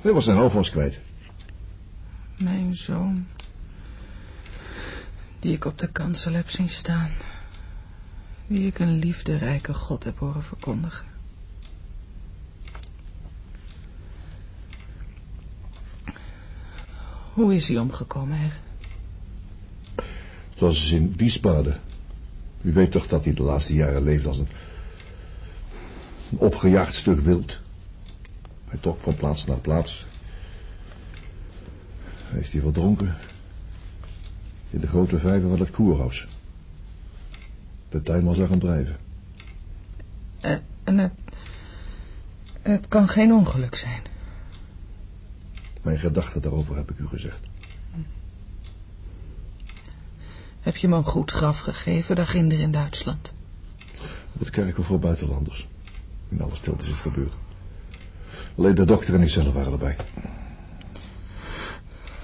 hij was zijn houvast kwijt. Mijn zoon, die ik op de kansel heb zien staan, die ik een liefderijke God heb horen verkondigen. Hoe is hij omgekomen, hè? Het was in Wiesbaden. U weet toch dat hij de laatste jaren leefde als een, een opgejaagd stuk wild. Hij trok van plaats naar plaats. Hij heeft hier verdronken. In de grote vijver van het koerhuis. De tuinman zag hem drijven. En, en het, het kan geen ongeluk zijn. Mijn gedachten daarover heb ik u gezegd. Heb je me een goed graf gegeven, daar ginder in Duitsland? Op het kerkhof voor buitenlanders. In alle stilte is het gebeurd. Alleen de dokter en ik zelf waren erbij.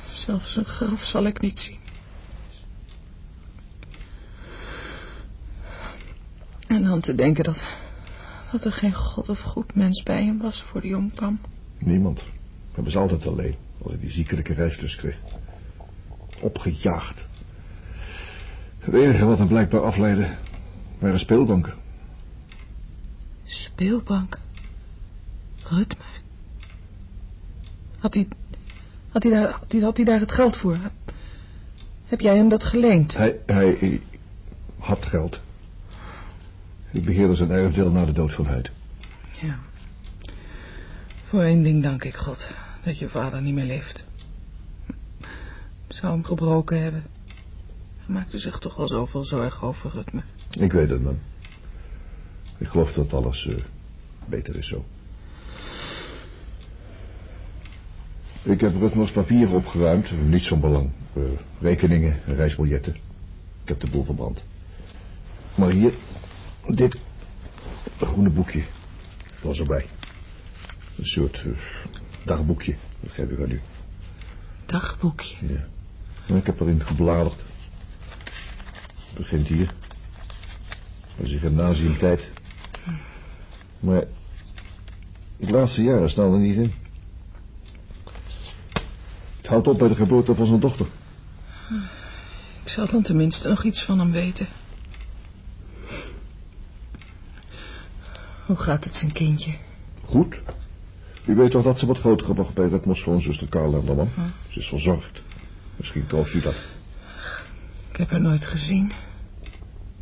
Zelfs een graf zal ik niet zien. Te denken dat, dat er geen god of goed mens bij hem was voor de jongpam. Niemand. Hij was altijd alleen, als ik die ziekelijke reislust kreeg. Opgejaagd. Het enige wat hem blijkbaar afleidde, waren speelbanken. Speelbank? Rutmer? Had hij, had, hij daar, had, hij, had hij daar het geld voor? Heb jij hem dat geleend? Hij, hij had geld. Ik beheerde zijn erfdeel na de dood van Heid. Ja. Voor één ding dank ik God, dat je vader niet meer leeft. Zou hem gebroken hebben. Hij maakte zich toch wel zoveel zorgen over Rutmer. Ik weet het, man. Ik geloof dat alles uh, beter is zo. Ik heb Rutmers papieren opgeruimd, niets van belang. Uh, rekeningen, reisbiljetten. Ik heb de boel verbrand. Maar hier, dit groene boekje was erbij. Een soort uh, dagboekje, dat geef ik aan u. Dagboekje? Ja. En ik heb erin gebladerd. Het begint hier. Dat is een gymnasiumtijd. Maar het laatste jaren staan er niet in. Het houdt op bij de geboorte van zijn dochter. Ik zal dan tenminste nog iets van hem weten. Hoe gaat het zijn kindje? Goed. U weet toch dat ze wordt grootgebracht bij Redmos schoonzuster Carla Lamman? Hm. Ze is verzorgd. Misschien troost u dat. Ik heb haar nooit gezien.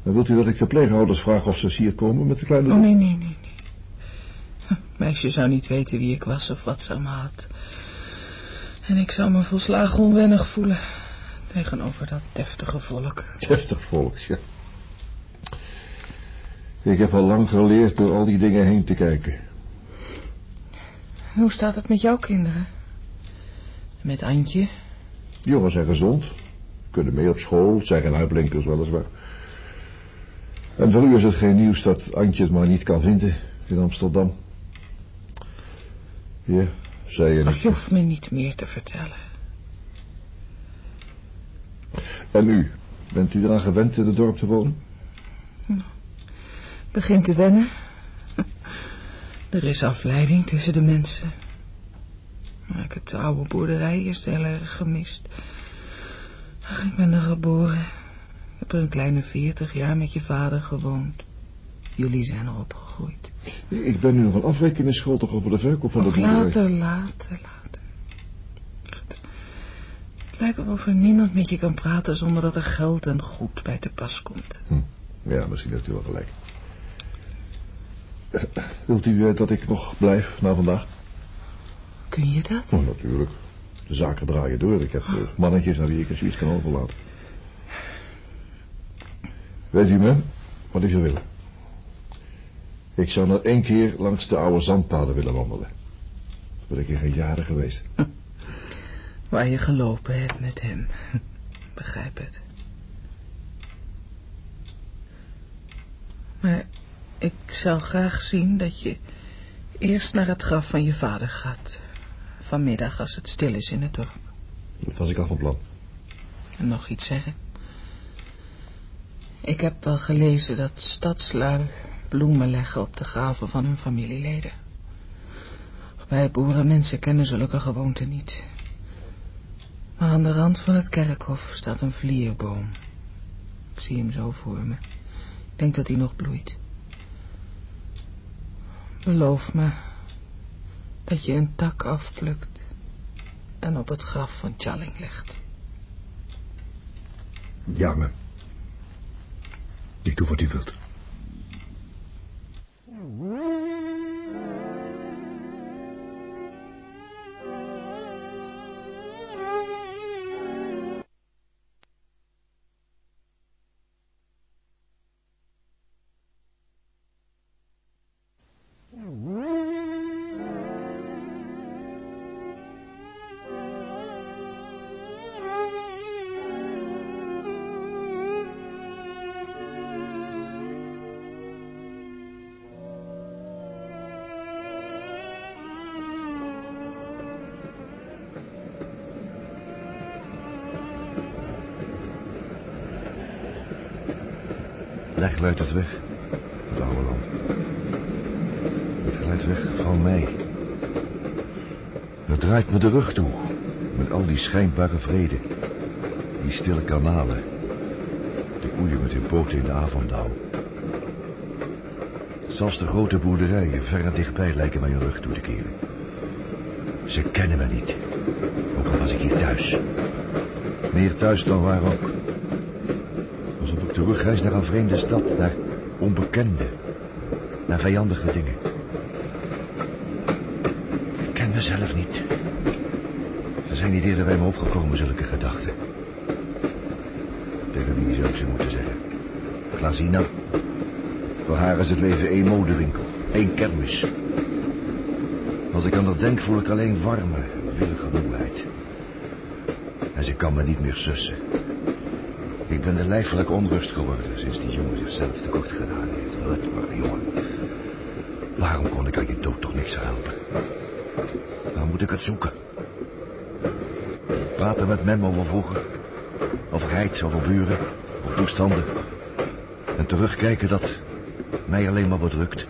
Dan wilt u dat ik de pleeghouders vraag of ze hier komen met de kleine... Oh, nee, nee, nee, nee. Meisje zou niet weten wie ik was of wat ze me had. En ik zou me volslagen onwennig voelen tegenover dat deftige volk. Deftig volk, ja. Ik heb al lang geleerd door al die dingen heen te kijken. Hoe staat het met jouw kinderen? Met Antje? Jongens zijn gezond. Kunnen mee op school. Zijn geen uitblinkers weliswaar. En voor u is het geen nieuws dat Antje het maar niet kan vinden in Amsterdam. Ja, zei je niet. je hoeft me niet meer te vertellen. En u? Bent u eraan gewend in het dorp te wonen? Begint te wennen. Er is afleiding tussen de mensen. Maar ik heb de oude boerderij eerst heel erg gemist. Ach, ik ben er geboren. Ik heb er een kleine veertig jaar met je vader gewoond. Jullie zijn er opgegroeid. Ik ben nu nog een afrekening schuldig over de verkoop van de boerderij. Later, later, later. Het lijkt wel of er niemand met je kan praten zonder dat er geld en goed bij te pas komt. Hm. Ja, misschien hebt u wel gelijk. [LAUGHS] Wilt u dat ik nog blijf na vandaag? Kun je dat? Oh, natuurlijk. De zaken draaien door. Ik heb oh. mannetjes aan wie ik zoiets kan overlaten. Weet u me wat ik zou willen? Ik zou nog één keer langs de oude zandpaden willen wandelen. Dat ben ik in geen jaren geweest. [LAUGHS] Waar je gelopen hebt met hem. [LAUGHS] Begrijp het. Maar ik zou graag zien dat je eerst naar het graf van je vader gaat. Vanmiddag als het stil is in het dorp. Dat was ik al van plan. En nog iets zeggen? Ik heb wel gelezen dat stadslui bloemen leggen op de graven van hun familieleden. Wij boerenmensen kennen zulke gewoonten niet. Maar aan de rand van het kerkhof staat een vlierboom. Ik zie hem zo voor me. Ik denk dat hij nog bloeit. Beloof me dat je een tak afplukt en op het graf van Challing legt. Ja, me. Ik doe wat u wilt. Recht leidt het weg. Het oude land. Het leidt weg van mij. Het draait me de rug toe. Met al die schijnbare vrede. Die stille kanalen. De koeien met hun poten in de avonddauw. Zelfs de grote boerderijen ver en dichtbij lijken mij hun rug toe te keren. Ze kennen me niet. Ook al was ik hier thuis. Meer thuis dan waar ook. Terugreis naar een vreemde stad, naar onbekende, naar vijandige dingen. Ik ken mezelf niet. Er zijn niet eerder bij me opgekomen, zulke gedachten. Tegen wie zou ik ze moeten zeggen? Glazina. Voor haar is het leven één modewinkel, één kermis. Als ik aan dat denk, voel ik alleen warme, willige moeheid. En ze kan me niet meer sussen. Ben de lijfelijk onrust geworden sinds die jongen zichzelf tekort gedaan heeft. Rutmer, jongen. Waarom kon ik aan je dood toch niks helpen? Waar moet ik het zoeken? Praten met Mem over vroeger. Over heid, over buren, over toestanden. En terugkijken dat mij alleen maar bedrukt.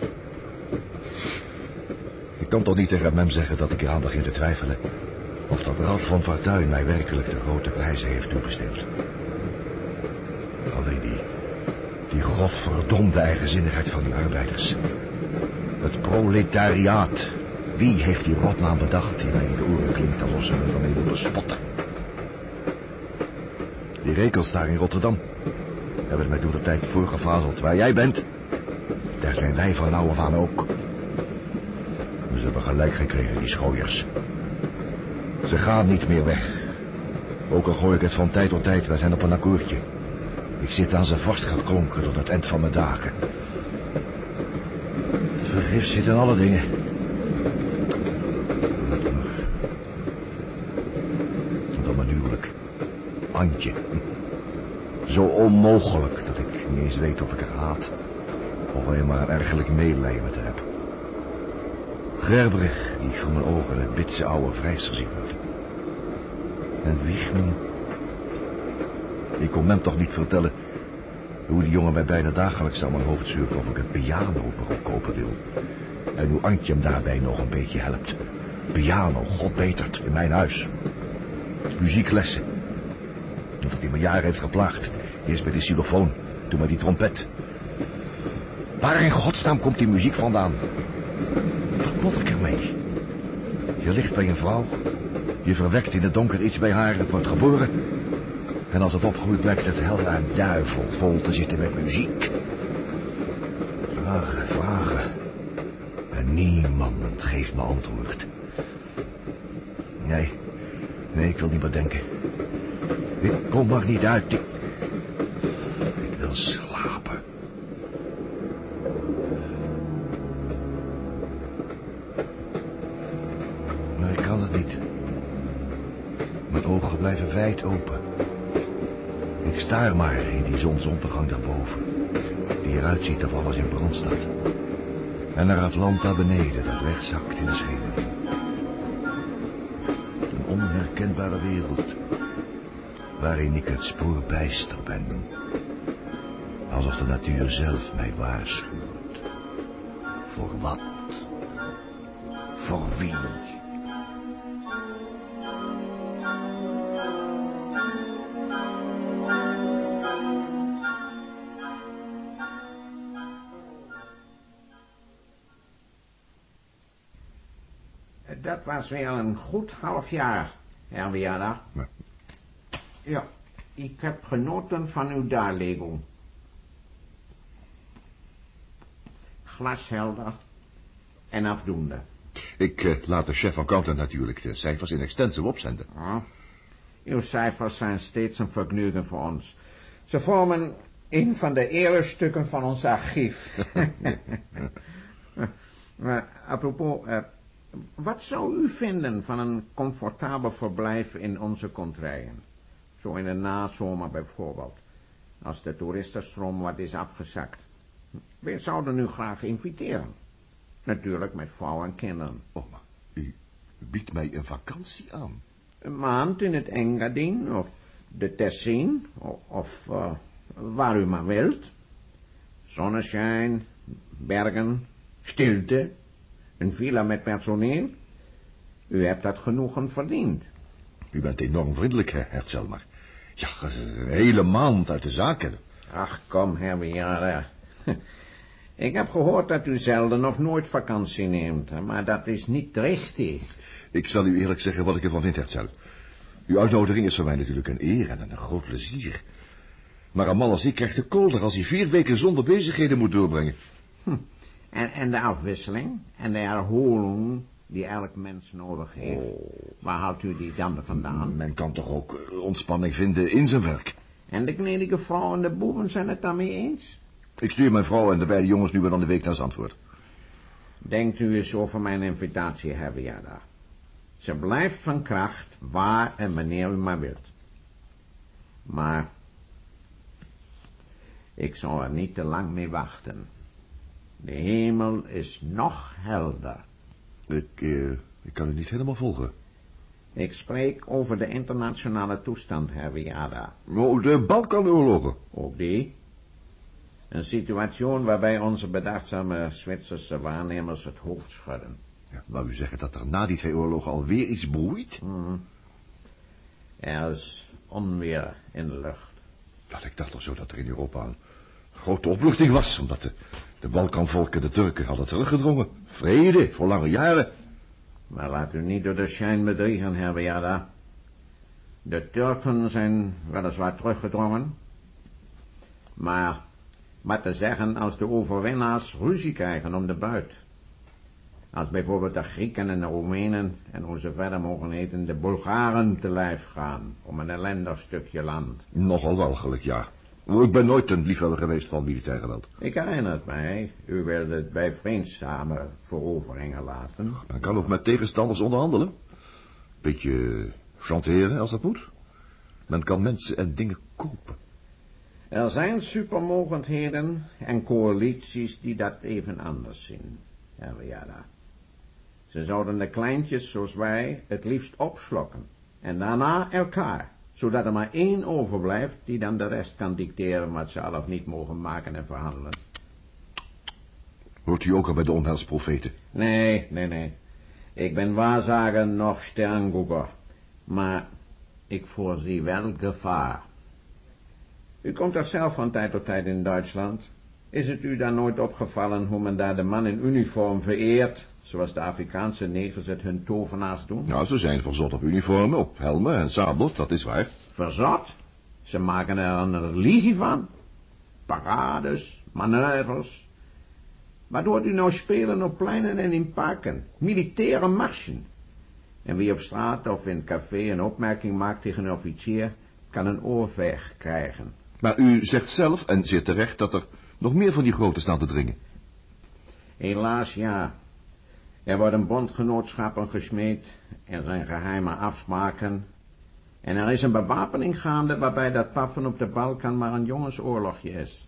Ik kan toch niet tegen Mem zeggen dat ik eraan begin te twijfelen... of dat Ralf van Fortuin mij werkelijk de grote prijzen heeft toebesteeld. Alleen die... die godverdomde eigenzinnigheid van die arbeiders. Het proletariaat. Wie heeft die rotnaam bedacht die mij in de oren klinkt alsof ze me ermee willen bespotten? Die rekels daar in Rotterdam hebben mij door de tijd voorgefazeld. Waar jij bent, daar zijn wij van nou af aan ook. Ze hebben gelijk gekregen, die schooiers. Ze gaan niet meer weg. Ook al gooi ik het van tijd tot tijd met hen op een akkoordje. Ik zit aan ze vastgeklonken tot het eind van mijn dagen. Het vergif zit in alle dingen. En dan mijn huwelijk. Antje. Zo onmogelijk dat ik niet eens weet of ik haar haat. Of alleen maar ergelijk medelijden met haar heb. Gerbrich, die voor mijn ogen een bitse oude vrijster ziet worden. En Wiegman... Ik kon hem toch niet vertellen hoe die jongen mij bijna dagelijks aan mijn hoofd zuurt of ik een piano voor hem kopen wil. En hoe Antje hem daarbij nog een beetje helpt. Piano, god betert, in mijn huis. Muzieklessen. Dat hij me jaren heeft geplaagd. Eerst bij de xylofoon, toen met die trompet. Waar in godsnaam komt die muziek vandaan? Wat moet ik ermee? Je ligt bij een vrouw. Je verwekt in het donker iets bij haar. Het wordt geboren. En als het opgroeit blijkt het hel en duivel vol te zitten met muziek. Vragen, vragen. En niemand geeft me antwoord. Nee, nee, ik wil niet meer denken. Ik kom er niet uit. Ik wil slapen. Maar ik kan het niet. Mijn ogen blijven wijd open. Staar maar in die zonsondergang daarboven. Die eruit ziet of alles in brand staat. En naar daar beneden dat wegzakt in de schemering. Een onherkenbare wereld. Waarin ik het spoorbijster ben. Alsof de natuur zelf mij waarschuwt. Voor wat? Voor wie? Was weer een goed half jaar, Herwiada. Ja. Ja, ik heb genoten van uw darlegung. Glashelder en afdoende. Ik eh, laat de chef van accountant natuurlijk de cijfers in extensive opzenden. Ja. Uw cijfers zijn steeds een vergenoegen voor ons. Ze vormen een van de erestukken van ons archief. [LAUGHS] [LAUGHS] maar apropos, eh, wat zou u vinden van een comfortabel verblijf in onze kontrijen? Zo in de nazomer bijvoorbeeld, als de toeristenstroom wat is afgezakt. We zouden u graag inviteren. Natuurlijk met vrouw en kinderen. Oh, maar u biedt mij een vakantie aan. Een maand in het Engadin of de Tessin of, eh, waar u maar wilt. Zonneschijn, bergen, stilte, een villa met personeel. U hebt dat genoegen verdiend. U bent enorm vriendelijk, hè, maar... Ja, een hele maand uit de zaken. Ach, kom, Herwiara. [LAUGHS] Ik heb gehoord dat u zelden of nooit vakantie neemt, maar dat is niet richtig. Ik zal u eerlijk zeggen wat ik ervan vind, Hertzel. Uw uitnodiging is voor mij natuurlijk een eer en een groot plezier. Maar een man als ik krijgt de kolder als hij vier weken zonder bezigheden moet doorbrengen. Hm. En, en de afwisseling en de herholing die elk mens nodig heeft. Waar haalt u die dan vandaan? Men kan toch ook eh, ontspanning vinden in zijn werk. En de gnädige vrouw en de boeven zijn het daarmee eens? Ik stuur mijn vrouw en de beide jongens nu weer aan de week naar Zandvoort. Denkt u eens over mijn invitatie, Herwiada. Ze blijft van kracht waar en wanneer u maar wilt. Maar ik zal er niet te lang mee wachten. De hemel is nog helder. Ik, eh, ik kan u niet helemaal volgen. Ik spreek over de internationale toestand, Herwiada. Oh, de Balkanoorlogen. Ook die. Een situatie waarbij onze bedachtzame Zwitserse waarnemers het hoofd schudden. Ja, wou u zeggen dat er na die twee oorlogen alweer iets broeit? Hmm. Er is onweer in de lucht. Dat ik dacht toch zo dat er in Europa een grote opluchting was, omdat de, de Balkanvolken de Turken hadden teruggedrongen. Vrede, voor lange jaren. Maar laat u niet door de schijn bedriegen, Herwiada. De Turken zijn weliswaar teruggedrongen. Maar wat te zeggen als de overwinnaars ruzie krijgen om de buit. Als bijvoorbeeld de Grieken en de Roemenen en hoe ze verder mogen heten de Bulgaren te lijf gaan om een ellendig stukje land. Nogal walgelijk, ja. Ik ben nooit een liefhebber geweest van militair geweld. Ik herinner het mij. U wilde het bij vreedzame veroveringen laten. Men kan ook met tegenstanders onderhandelen. Beetje chanteren als dat moet. Men kan mensen en dingen kopen. Er zijn supermogendheden en coalities die dat even anders zien, Herwiada. Ze zouden de kleintjes zoals wij het liefst opslokken en daarna elkaar, zodat er maar één overblijft die dan de rest kan dicteren wat ze al of niet mogen maken en verhandelen. Hoort u ook al bij de onheilsprofeten? Nee, nee, nee. Ik ben wahrzager nog sterngoeker, maar ik voorzie wel gevaar. U komt toch zelf van tijd tot tijd in Duitsland? Is het u dan nooit opgevallen hoe men daar de man in uniform vereert, zoals de Afrikaanse negers het hun tovenaars doen? Nou, ze zijn verzot op uniformen, op helmen en sabels, dat is waar. Verzot? Ze maken er een religie van. Parades, manoeuvres. Waardoor u nou spelen op pleinen en in parken, militaire marschen. En wie op straat of in het café een opmerking maakt tegen een officier, kan een oorveeg krijgen. Maar u zegt zelf, en zeer terecht, dat er nog meer van die grote staan te dringen. Helaas, ja. Er worden bondgenootschappen gesmeed, er zijn geheime afspraken, en er is een bewapening gaande waarbij dat paffen op de Balkan maar een jongensoorlogje is.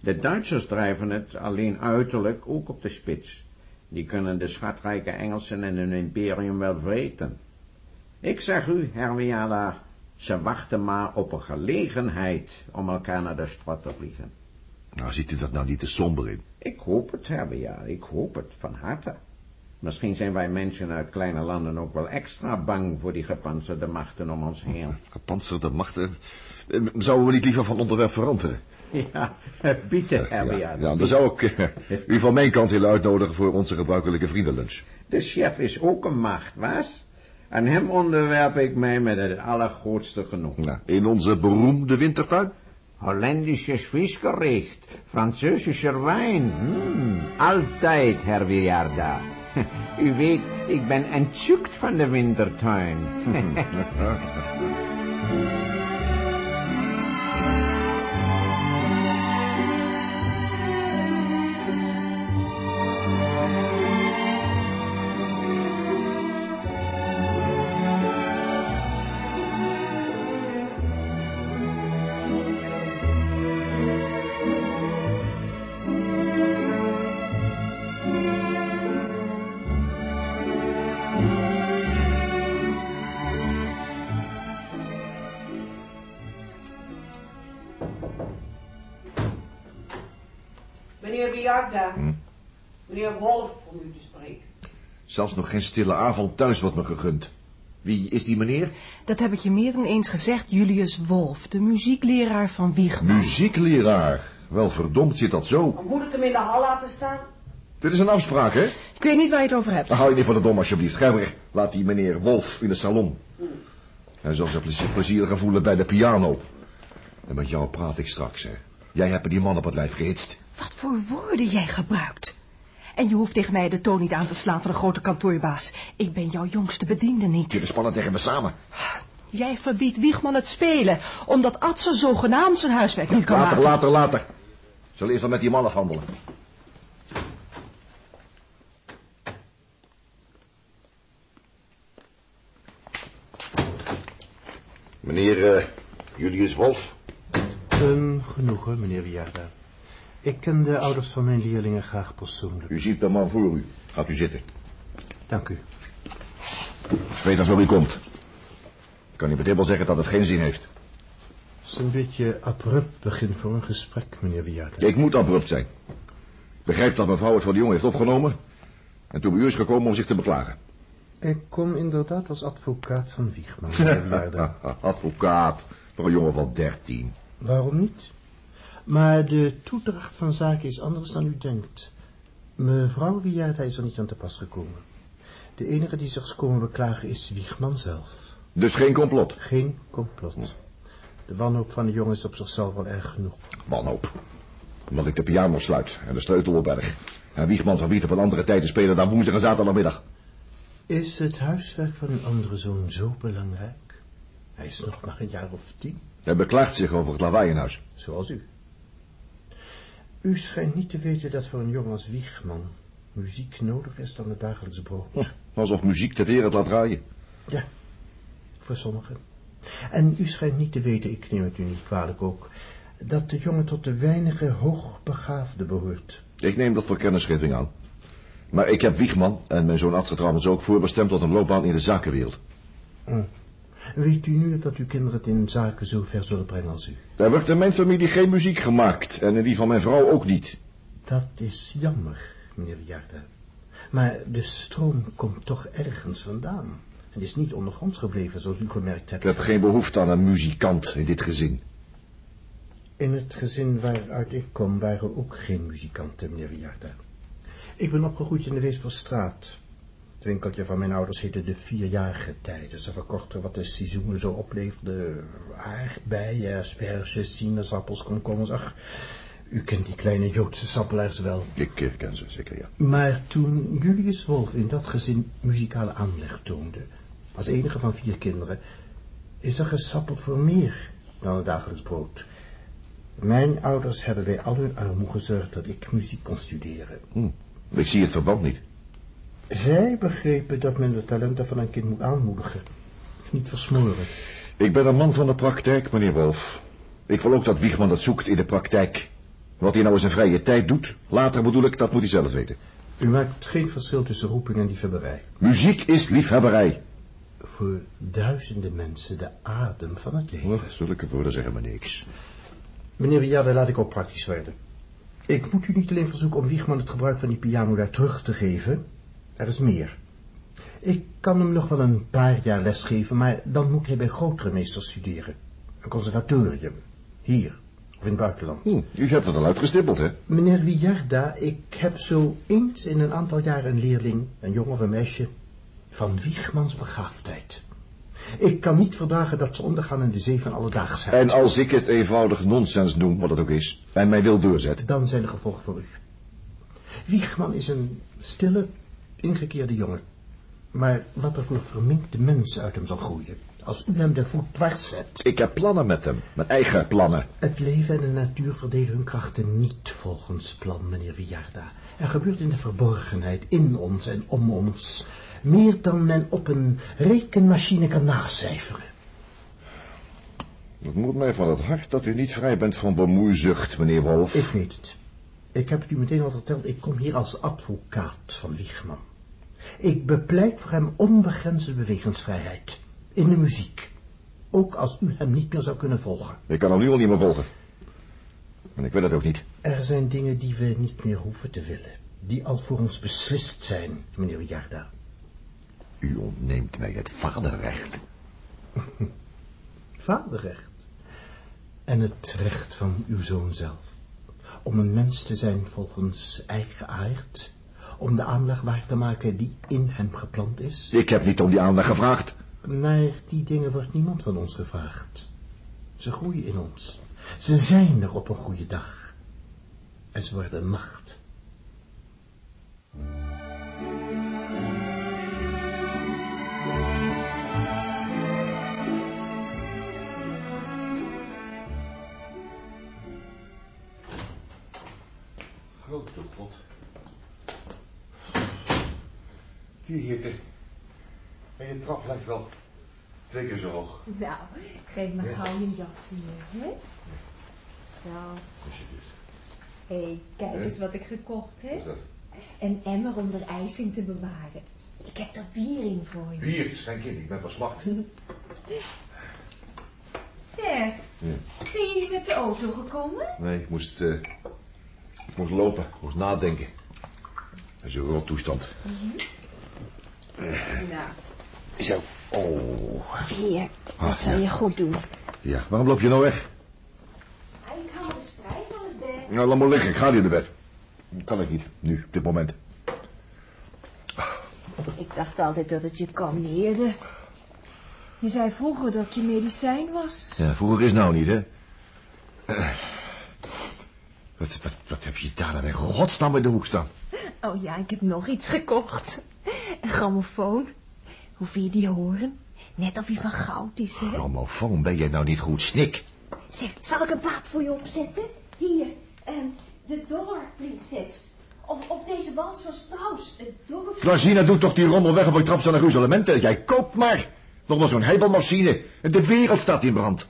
De Duitsers drijven het alleen uiterlijk ook op de spits. Die kunnen de schatrijke Engelsen en hun imperium wel vreten. Ik zeg u, Herwiada, ze wachten maar op een gelegenheid om elkaar naar de strot te vliegen. Nou, ziet u dat nou niet te somber in? Ik hoop het, Herwiada, ik hoop het, van harte. Misschien zijn wij mensen uit kleine landen ook wel extra bang voor die gepantserde machten om ons heen. Gepantserde machten? Eh, Zouden we niet liever van onderwerp veranderen? [LAUGHS] Ja, bieten, Herwiada. Ja, dan zou ik eh, [LAUGHS] u van mijn kant willen uitnodigen voor onze gebruikelijke vriendenlunch. De chef is ook een macht, was? Aan hem onderwerp ik mij met het allergrootste genoegen. Nou, in onze beroemde wintertuin? Holländische visgericht, Französischer wijn, hmm, altijd, Herr Villarda. [LAUGHS] U weet, ik ben entzückt van de wintertuin. [LAUGHS] [LAUGHS] Zelfs nog geen stille avond thuis wordt me gegund. Wie is die meneer? Dat heb ik je meer dan eens gezegd, Julius Wolf, de muziekleraar van Wiegman. Muziekleraar. Wel verdomd zit dat zo. Moet ik hem in de hal laten staan. Dit is een afspraak, hè? Ik weet niet waar je het over hebt. Dan hou je niet van de dom, alsjeblieft. Ga weg. Laat die meneer Wolf in de salon. Hij zal zich plezi- plezierig voelen bij de piano. En met jou praat ik straks, hè. Jij hebt me die man op het lijf gehitst. Wat voor woorden jij gebruikt. En je hoeft tegen mij de toon niet aan te slaan van een grote kantoorbaas. Ik ben jouw jongste bediende niet. Jullie spannen tegen me samen. Jij verbiedt Wiegman het spelen, omdat Adse zogenaamd zijn huiswerk niet kan Later, maken. later, later. Zal eerst wel met die man afhandelen. Meneer eh, Julius Wolf. Een genoegen, meneer Wiarda. Ik ken de ouders van mijn leerlingen graag persoonlijk. U ziet de man voor u. Gaat u zitten. Dank u. Ik weet dat wel u komt. Ik kan u meteen wel zeggen dat het geen zin heeft. Het is een beetje abrupt begin voor een gesprek, meneer Wiarda. Ik moet abrupt zijn. Ik begrijp dat mevrouw het voor de jongen heeft opgenomen. En toen bij u is gekomen om zich te beklagen. Ik kom inderdaad als advocaat van Wiegman, meneer. [LAUGHS] Advocaat voor een jongen van dertien. Waarom niet? Maar de toedracht van zaken is anders dan u denkt. Mevrouw Wiarda is er niet aan te pas gekomen. De enige die zich is komen beklagen is Wiegman zelf. Dus geen complot? Geen complot. De wanhoop van de jongen is op zichzelf wel erg genoeg. Wanhoop. Omdat ik de piano sluit en de sleutel opberg. En Wiegman verbiedt op een andere tijd te spelen dan woensdag en zaterdagmiddag. Is het huiswerk van uw andere zoon zo belangrijk? Hij is nog maar een jaar of tien, Hij beklaagt zich over het lawaai in huis. zoals u. U schijnt niet te weten dat voor een jongen als Wiegman muziek nodig is dan het dagelijks brood. Alsof muziek de wereld laat draaien. Ja, voor sommigen. En u schijnt niet te weten, ik neem het u niet kwalijk ook, dat de jongen tot de weinige hoogbegaafden behoort. Ik neem dat voor kennisgeving aan. Maar ik heb Wiegman, en mijn zoon Adse trouwens ook, voorbestemd tot een loopbaan in de zakenwereld. Hm. Weet u nu dat uw kinderen het in zaken zo ver zullen brengen als u? Er wordt in mijn familie geen muziek gemaakt. En in die van mijn vrouw ook niet. Dat is jammer, meneer Jarda. Maar de stroom komt toch ergens vandaan. En is niet ondergronds gebleven, zoals u gemerkt hebt. Ik heb geen behoefte aan een muzikant in dit gezin. In het gezin waaruit ik kom waren ook geen muzikanten, meneer Jarda. Ik ben opgegroeid in de Weesperstraat. Het winkeltje van mijn ouders heette de vierjarige tijden. Ze verkochten wat de seizoenen zo opleverden. Aardbeien, asperges, sinaasappels, komkommers. Ach, u kent die kleine Joodse sappelaars wel. Ik ken ze zeker, ja. Maar toen Julius Wolf in dat gezin muzikale aanleg toonde, als enige van vier kinderen, is er gesappeld voor meer dan het dagelijks brood. Mijn ouders hebben bij al hun armoe gezorgd dat ik muziek kon studeren. Hm. Ik zie het verband niet. Zij begrepen dat men de talenten van een kind moet aanmoedigen, niet versmoren. Ik ben een man van de praktijk, meneer Wolf. Ik wil ook dat Wiegman dat zoekt in de praktijk. Wat hij nou in zijn vrije tijd doet, later bedoel ik, dat moet hij zelf weten. U maakt geen verschil tussen roeping en liefhebberij. Muziek is liefhebberij. Voor duizenden mensen de adem van het leven. Oh, zulke woorden zeggen me niks. Meneer Wiarde, laat ik ook praktisch worden. Ik moet u niet alleen verzoeken om Wiegman het gebruik van die piano daar terug te geven. Er is meer. Ik kan hem nog wel een paar jaar lesgeven, maar dan moet hij bij grotere meesters studeren. Een conservatorium. Hier, of in het buitenland. Hm, u hebt het al uitgestippeld, hè? Meneer Wiarda, ik heb zo eens in een aantal jaren een leerling, een jongen of een meisje, van Wiegmans begaafdheid. Ik kan niet verdragen dat ze ondergaan in de zee van alledaagsheid. En als ik het eenvoudig nonsens noem, wat het ook is, en mij wil doorzetten. Dan zijn de gevolgen voor u. Wiegman is een stille, ingekeerde jongen. Maar wat er voor verminkte mensen uit hem zal groeien, als u hem de voet dwars zet. Ik heb plannen met hem, mijn eigen plannen. Het leven en de natuur verdelen hun krachten niet volgens plan, meneer Wiarda. Er gebeurt in de verborgenheid, in ons en om ons, meer dan men op een rekenmachine kan nacijferen. Het moet mij van het hart dat u niet vrij bent van bemoeizucht, meneer Wolf. Ik weet het. Ik heb het u meteen al verteld, ik kom hier als advocaat van Wiegman. Ik bepleit voor hem onbegrensde bewegingsvrijheid. In de muziek. Ook als u hem niet meer zou kunnen volgen. Ik kan hem nu al niet meer volgen. En ik wil het ook niet. Er zijn dingen die we niet meer hoeven te willen. Die al voor ons beslist zijn, meneer Jarda. U ontneemt mij het vaderrecht. [LAUGHS] Vaderrecht. En het recht van uw zoon zelf. Om een mens te zijn volgens eigen aard. Om de aanleg waar te maken die in hem geplant is. Ik heb niet om die aandacht gevraagd. Naar die dingen wordt niemand van ons gevraagd. Ze groeien in ons. Ze zijn er op een goede dag. En ze worden een macht. Grote god. Die hitte. En je trap lijkt wel twee keer zo hoog. Nou, geef me gauw je jas hier, hè? Zo. Hé, hey, kijk eens wat ik gekocht Wat heb. is dat? Een emmer om de ijs in te bewaren. Ik heb er bier in voor je. Bier, schenk in, ik ben versmacht. [LAUGHS] Zeg, Ja. ben je niet met de auto gekomen? Nee, ik moest, eh, ik moest lopen, ik moest nadenken. Dat is een rottoestand. Nou, Zo. Oh. hier, Ah, dat zal ja. je goed doen. Ja, waarom loop je nou weg? Ik hou de sprei van het bed. Nou, laat maar liggen, ik ga niet naar bed. Kan ik niet, nu, op dit moment. Ik dacht altijd dat het je kalmeerde. Je zei vroeger dat je medicijn was. Ja, vroeger is nou niet, hè? Eh, Wat, wat, wat heb je daar dan in godsnaam in de hoek staan? Oh ja, ik heb nog iets gekocht. Een grammofoon. Hoe je die horen? Net of hij van goud is, hè? Grammofoon, ben jij nou niet goed, snik? Zeg, zal ik een plaat voor je opzetten? Hier, ehm, de Dollarprinses. Of, of deze wals van Strauss, de Dollar... Flazina, doe toch die rommel weg op ik trap aan gruzelementen. Jij koopt maar. Nog wel zo'n hebelmachine. De wereld staat in brand.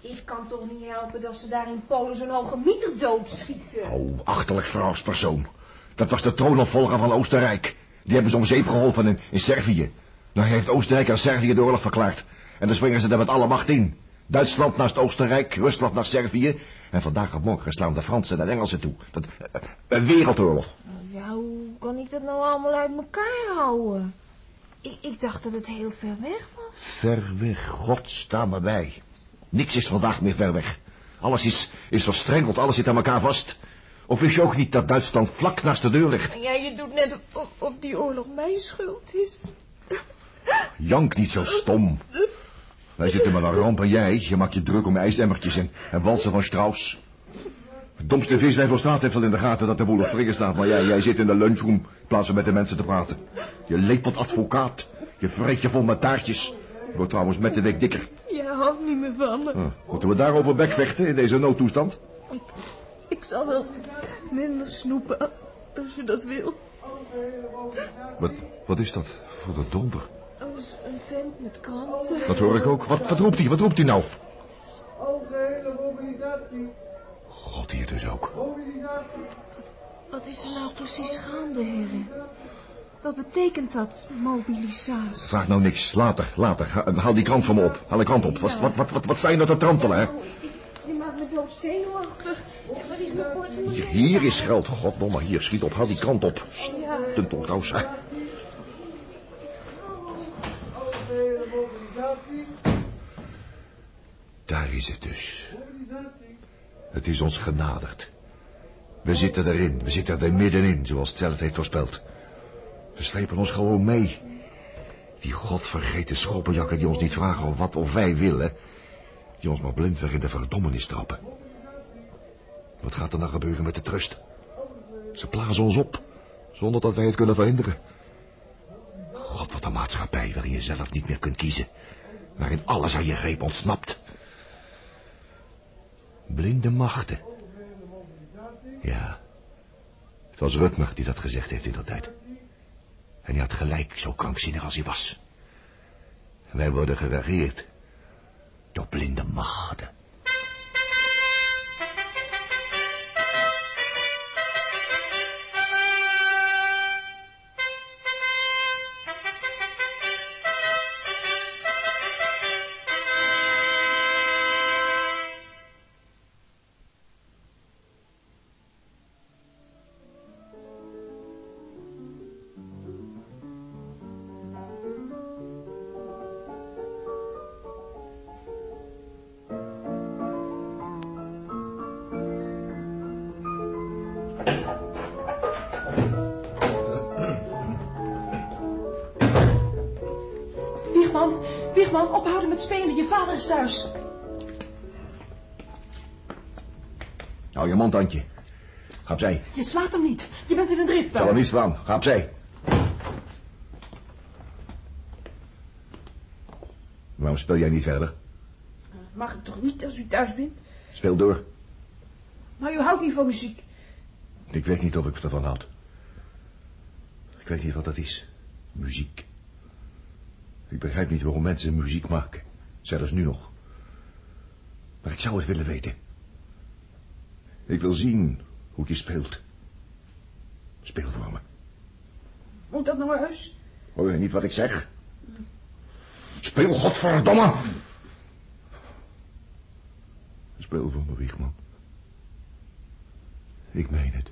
Ik kan toch niet helpen dat ze daar in Polen zo'n hoge mieter doodschieten. Oh, achterlijk vrouwspersoon. Dat was de troonopvolger van Oostenrijk. Die hebben ze om zeep geholpen in, in Servië. Nou heeft Oostenrijk aan Servië de oorlog verklaard. En dan springen ze er met alle macht in. Duitsland naast Oostenrijk, Rusland naar Servië. En vandaag op morgen slaan de Fransen en de Engelsen toe. Dat, eh, een wereldoorlog. Ja, hoe kan ik dat nou allemaal uit elkaar houden? Ik, ik dacht dat het heel ver weg was. Ver weg, God sta me bij. Niks is vandaag meer ver weg. Alles is, is verstrengeld, alles zit aan elkaar vast. Of wist je ook niet dat Duitsland vlak naast de deur ligt? Ja, je doet net of, of die oorlog mijn schuld is. Jank niet zo stom. Wij zitten met een ramp en jij, je maakt je druk om ijsemmertjes en, en walsen van Strauss. Het domste viswijf van straat heeft wel in de gaten dat de boel op springen staat, maar jij, jij zit in de lunchroom in plaats van met de mensen te praten. Je lepelt advocaat, je vreet je vol met taartjes. Je wordt trouwens met de week dikker. Je houdt niet meer van me. Moeten we daarover bekvechten in deze noodtoestand? Ik zal wel minder snoepen als je dat wil. Wat, wat is dat voor de donder? Als een vent met kranten. Dat hoor ik ook. Wat, wat roept hij? Wat roept hij nou? Algehele mobilisatie. God, hier dus ook. Wat is er nou precies gaande, heren? Wat betekent dat, mobilisatie? Vraag nou niks. Later, later. Ha- Haal die krant van me op. Haal de krant op. Wat, wat, wat, wat, je nou te trampelen, hè? Je maakt me dood zenuwachtig. Wat is mijn portemonnee? Hier, is geld. Goddomme, hier, schiet op. Haal die krant op. Hè? Algehele mobilisatie. Daar is het dus. Het is ons genaderd. We zitten erin. We zitten er middenin, zoals het zelf heeft voorspeld. Ze slepen ons gewoon mee. Die godvergeten schoppenjakken die ons niet vragen of wat of wij willen. Die ons maar blindweg in de verdommenis trappen. Wat gaat er nou gebeuren met de trust? Ze blazen ons op, zonder dat wij het kunnen verhinderen. God, wat een maatschappij waarin je zelf niet meer kunt kiezen. Waarin alles aan je greep ontsnapt. Blinde machten. Ja. Het was Rutmer die dat gezegd heeft in dat tijd. En hij had gelijk, zo krankzinnig als hij was. Wij worden geregeerd door blinde machten. Met spelen, je vader is thuis. Nou, je mond, Antje. Ga opzij. Je slaat hem niet. Je bent in een Zal driftbel. er niets van. Ga opzij. Waarom speel jij niet verder? Mag het toch niet als u thuis bent? Speel door. Maar u houdt niet van muziek. Ik weet niet of ik ervan houd. Ik weet niet wat dat is. Muziek. Ik begrijp niet waarom mensen muziek maken. Zelfs nu nog. Maar ik zou het willen weten. Ik wil zien hoe je speelt. Speel voor me. Moet dat nou huis? Hoor je niet wat ik zeg? Speel, godverdomme! Speel voor me, Wiegman. Ik meen het.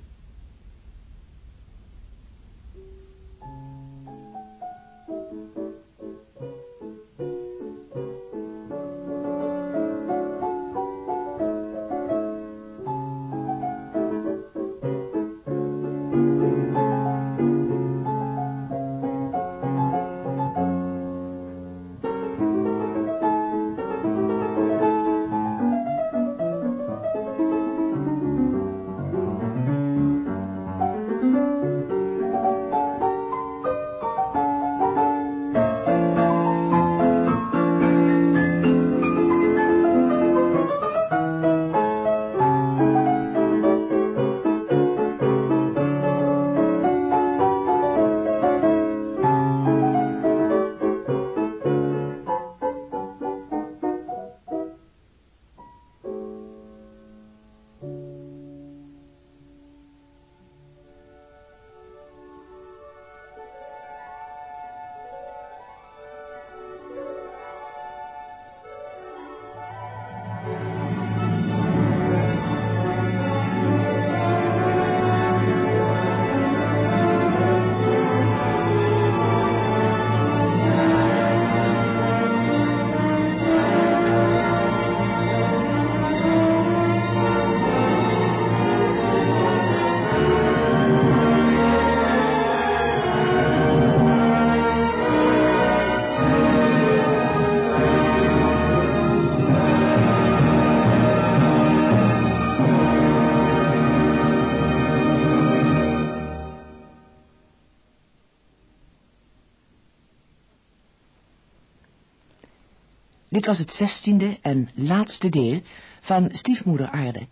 Dit was het zestiende en laatste deel van Stiefmoeder Aarde,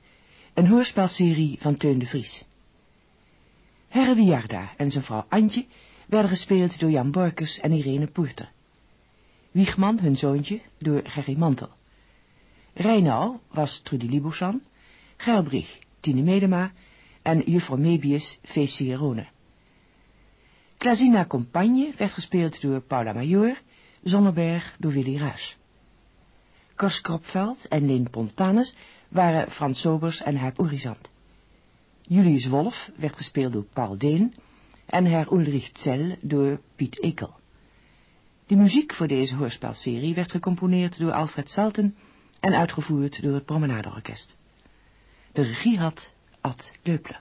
een hoorspelserie van Teun de Vries. Herre Wiarda en zijn vrouw Antje werden gespeeld door Jan Borkes en Irene Poerter. Wiegman, hun zoontje, door Gerry Mantel. Reinau was Trudy Libosan, Gerbrich, Tine Medema en juffrouw Mebius, V. Sierone. Klazina Compagne werd gespeeld door Paula Major, Zonneberg door Willy Ruys. Kors Kropveld en Leen Pontanus waren Frans Sobers en Huip Orizant. Julius Wolf werd gespeeld door Paul Deen en Herr Ulrich Zell door Piet Ekel. De muziek voor deze hoorspelserie werd gecomponeerd door Alfred Salten en uitgevoerd door het Promenadeorkest. De regie had Ad Leupler.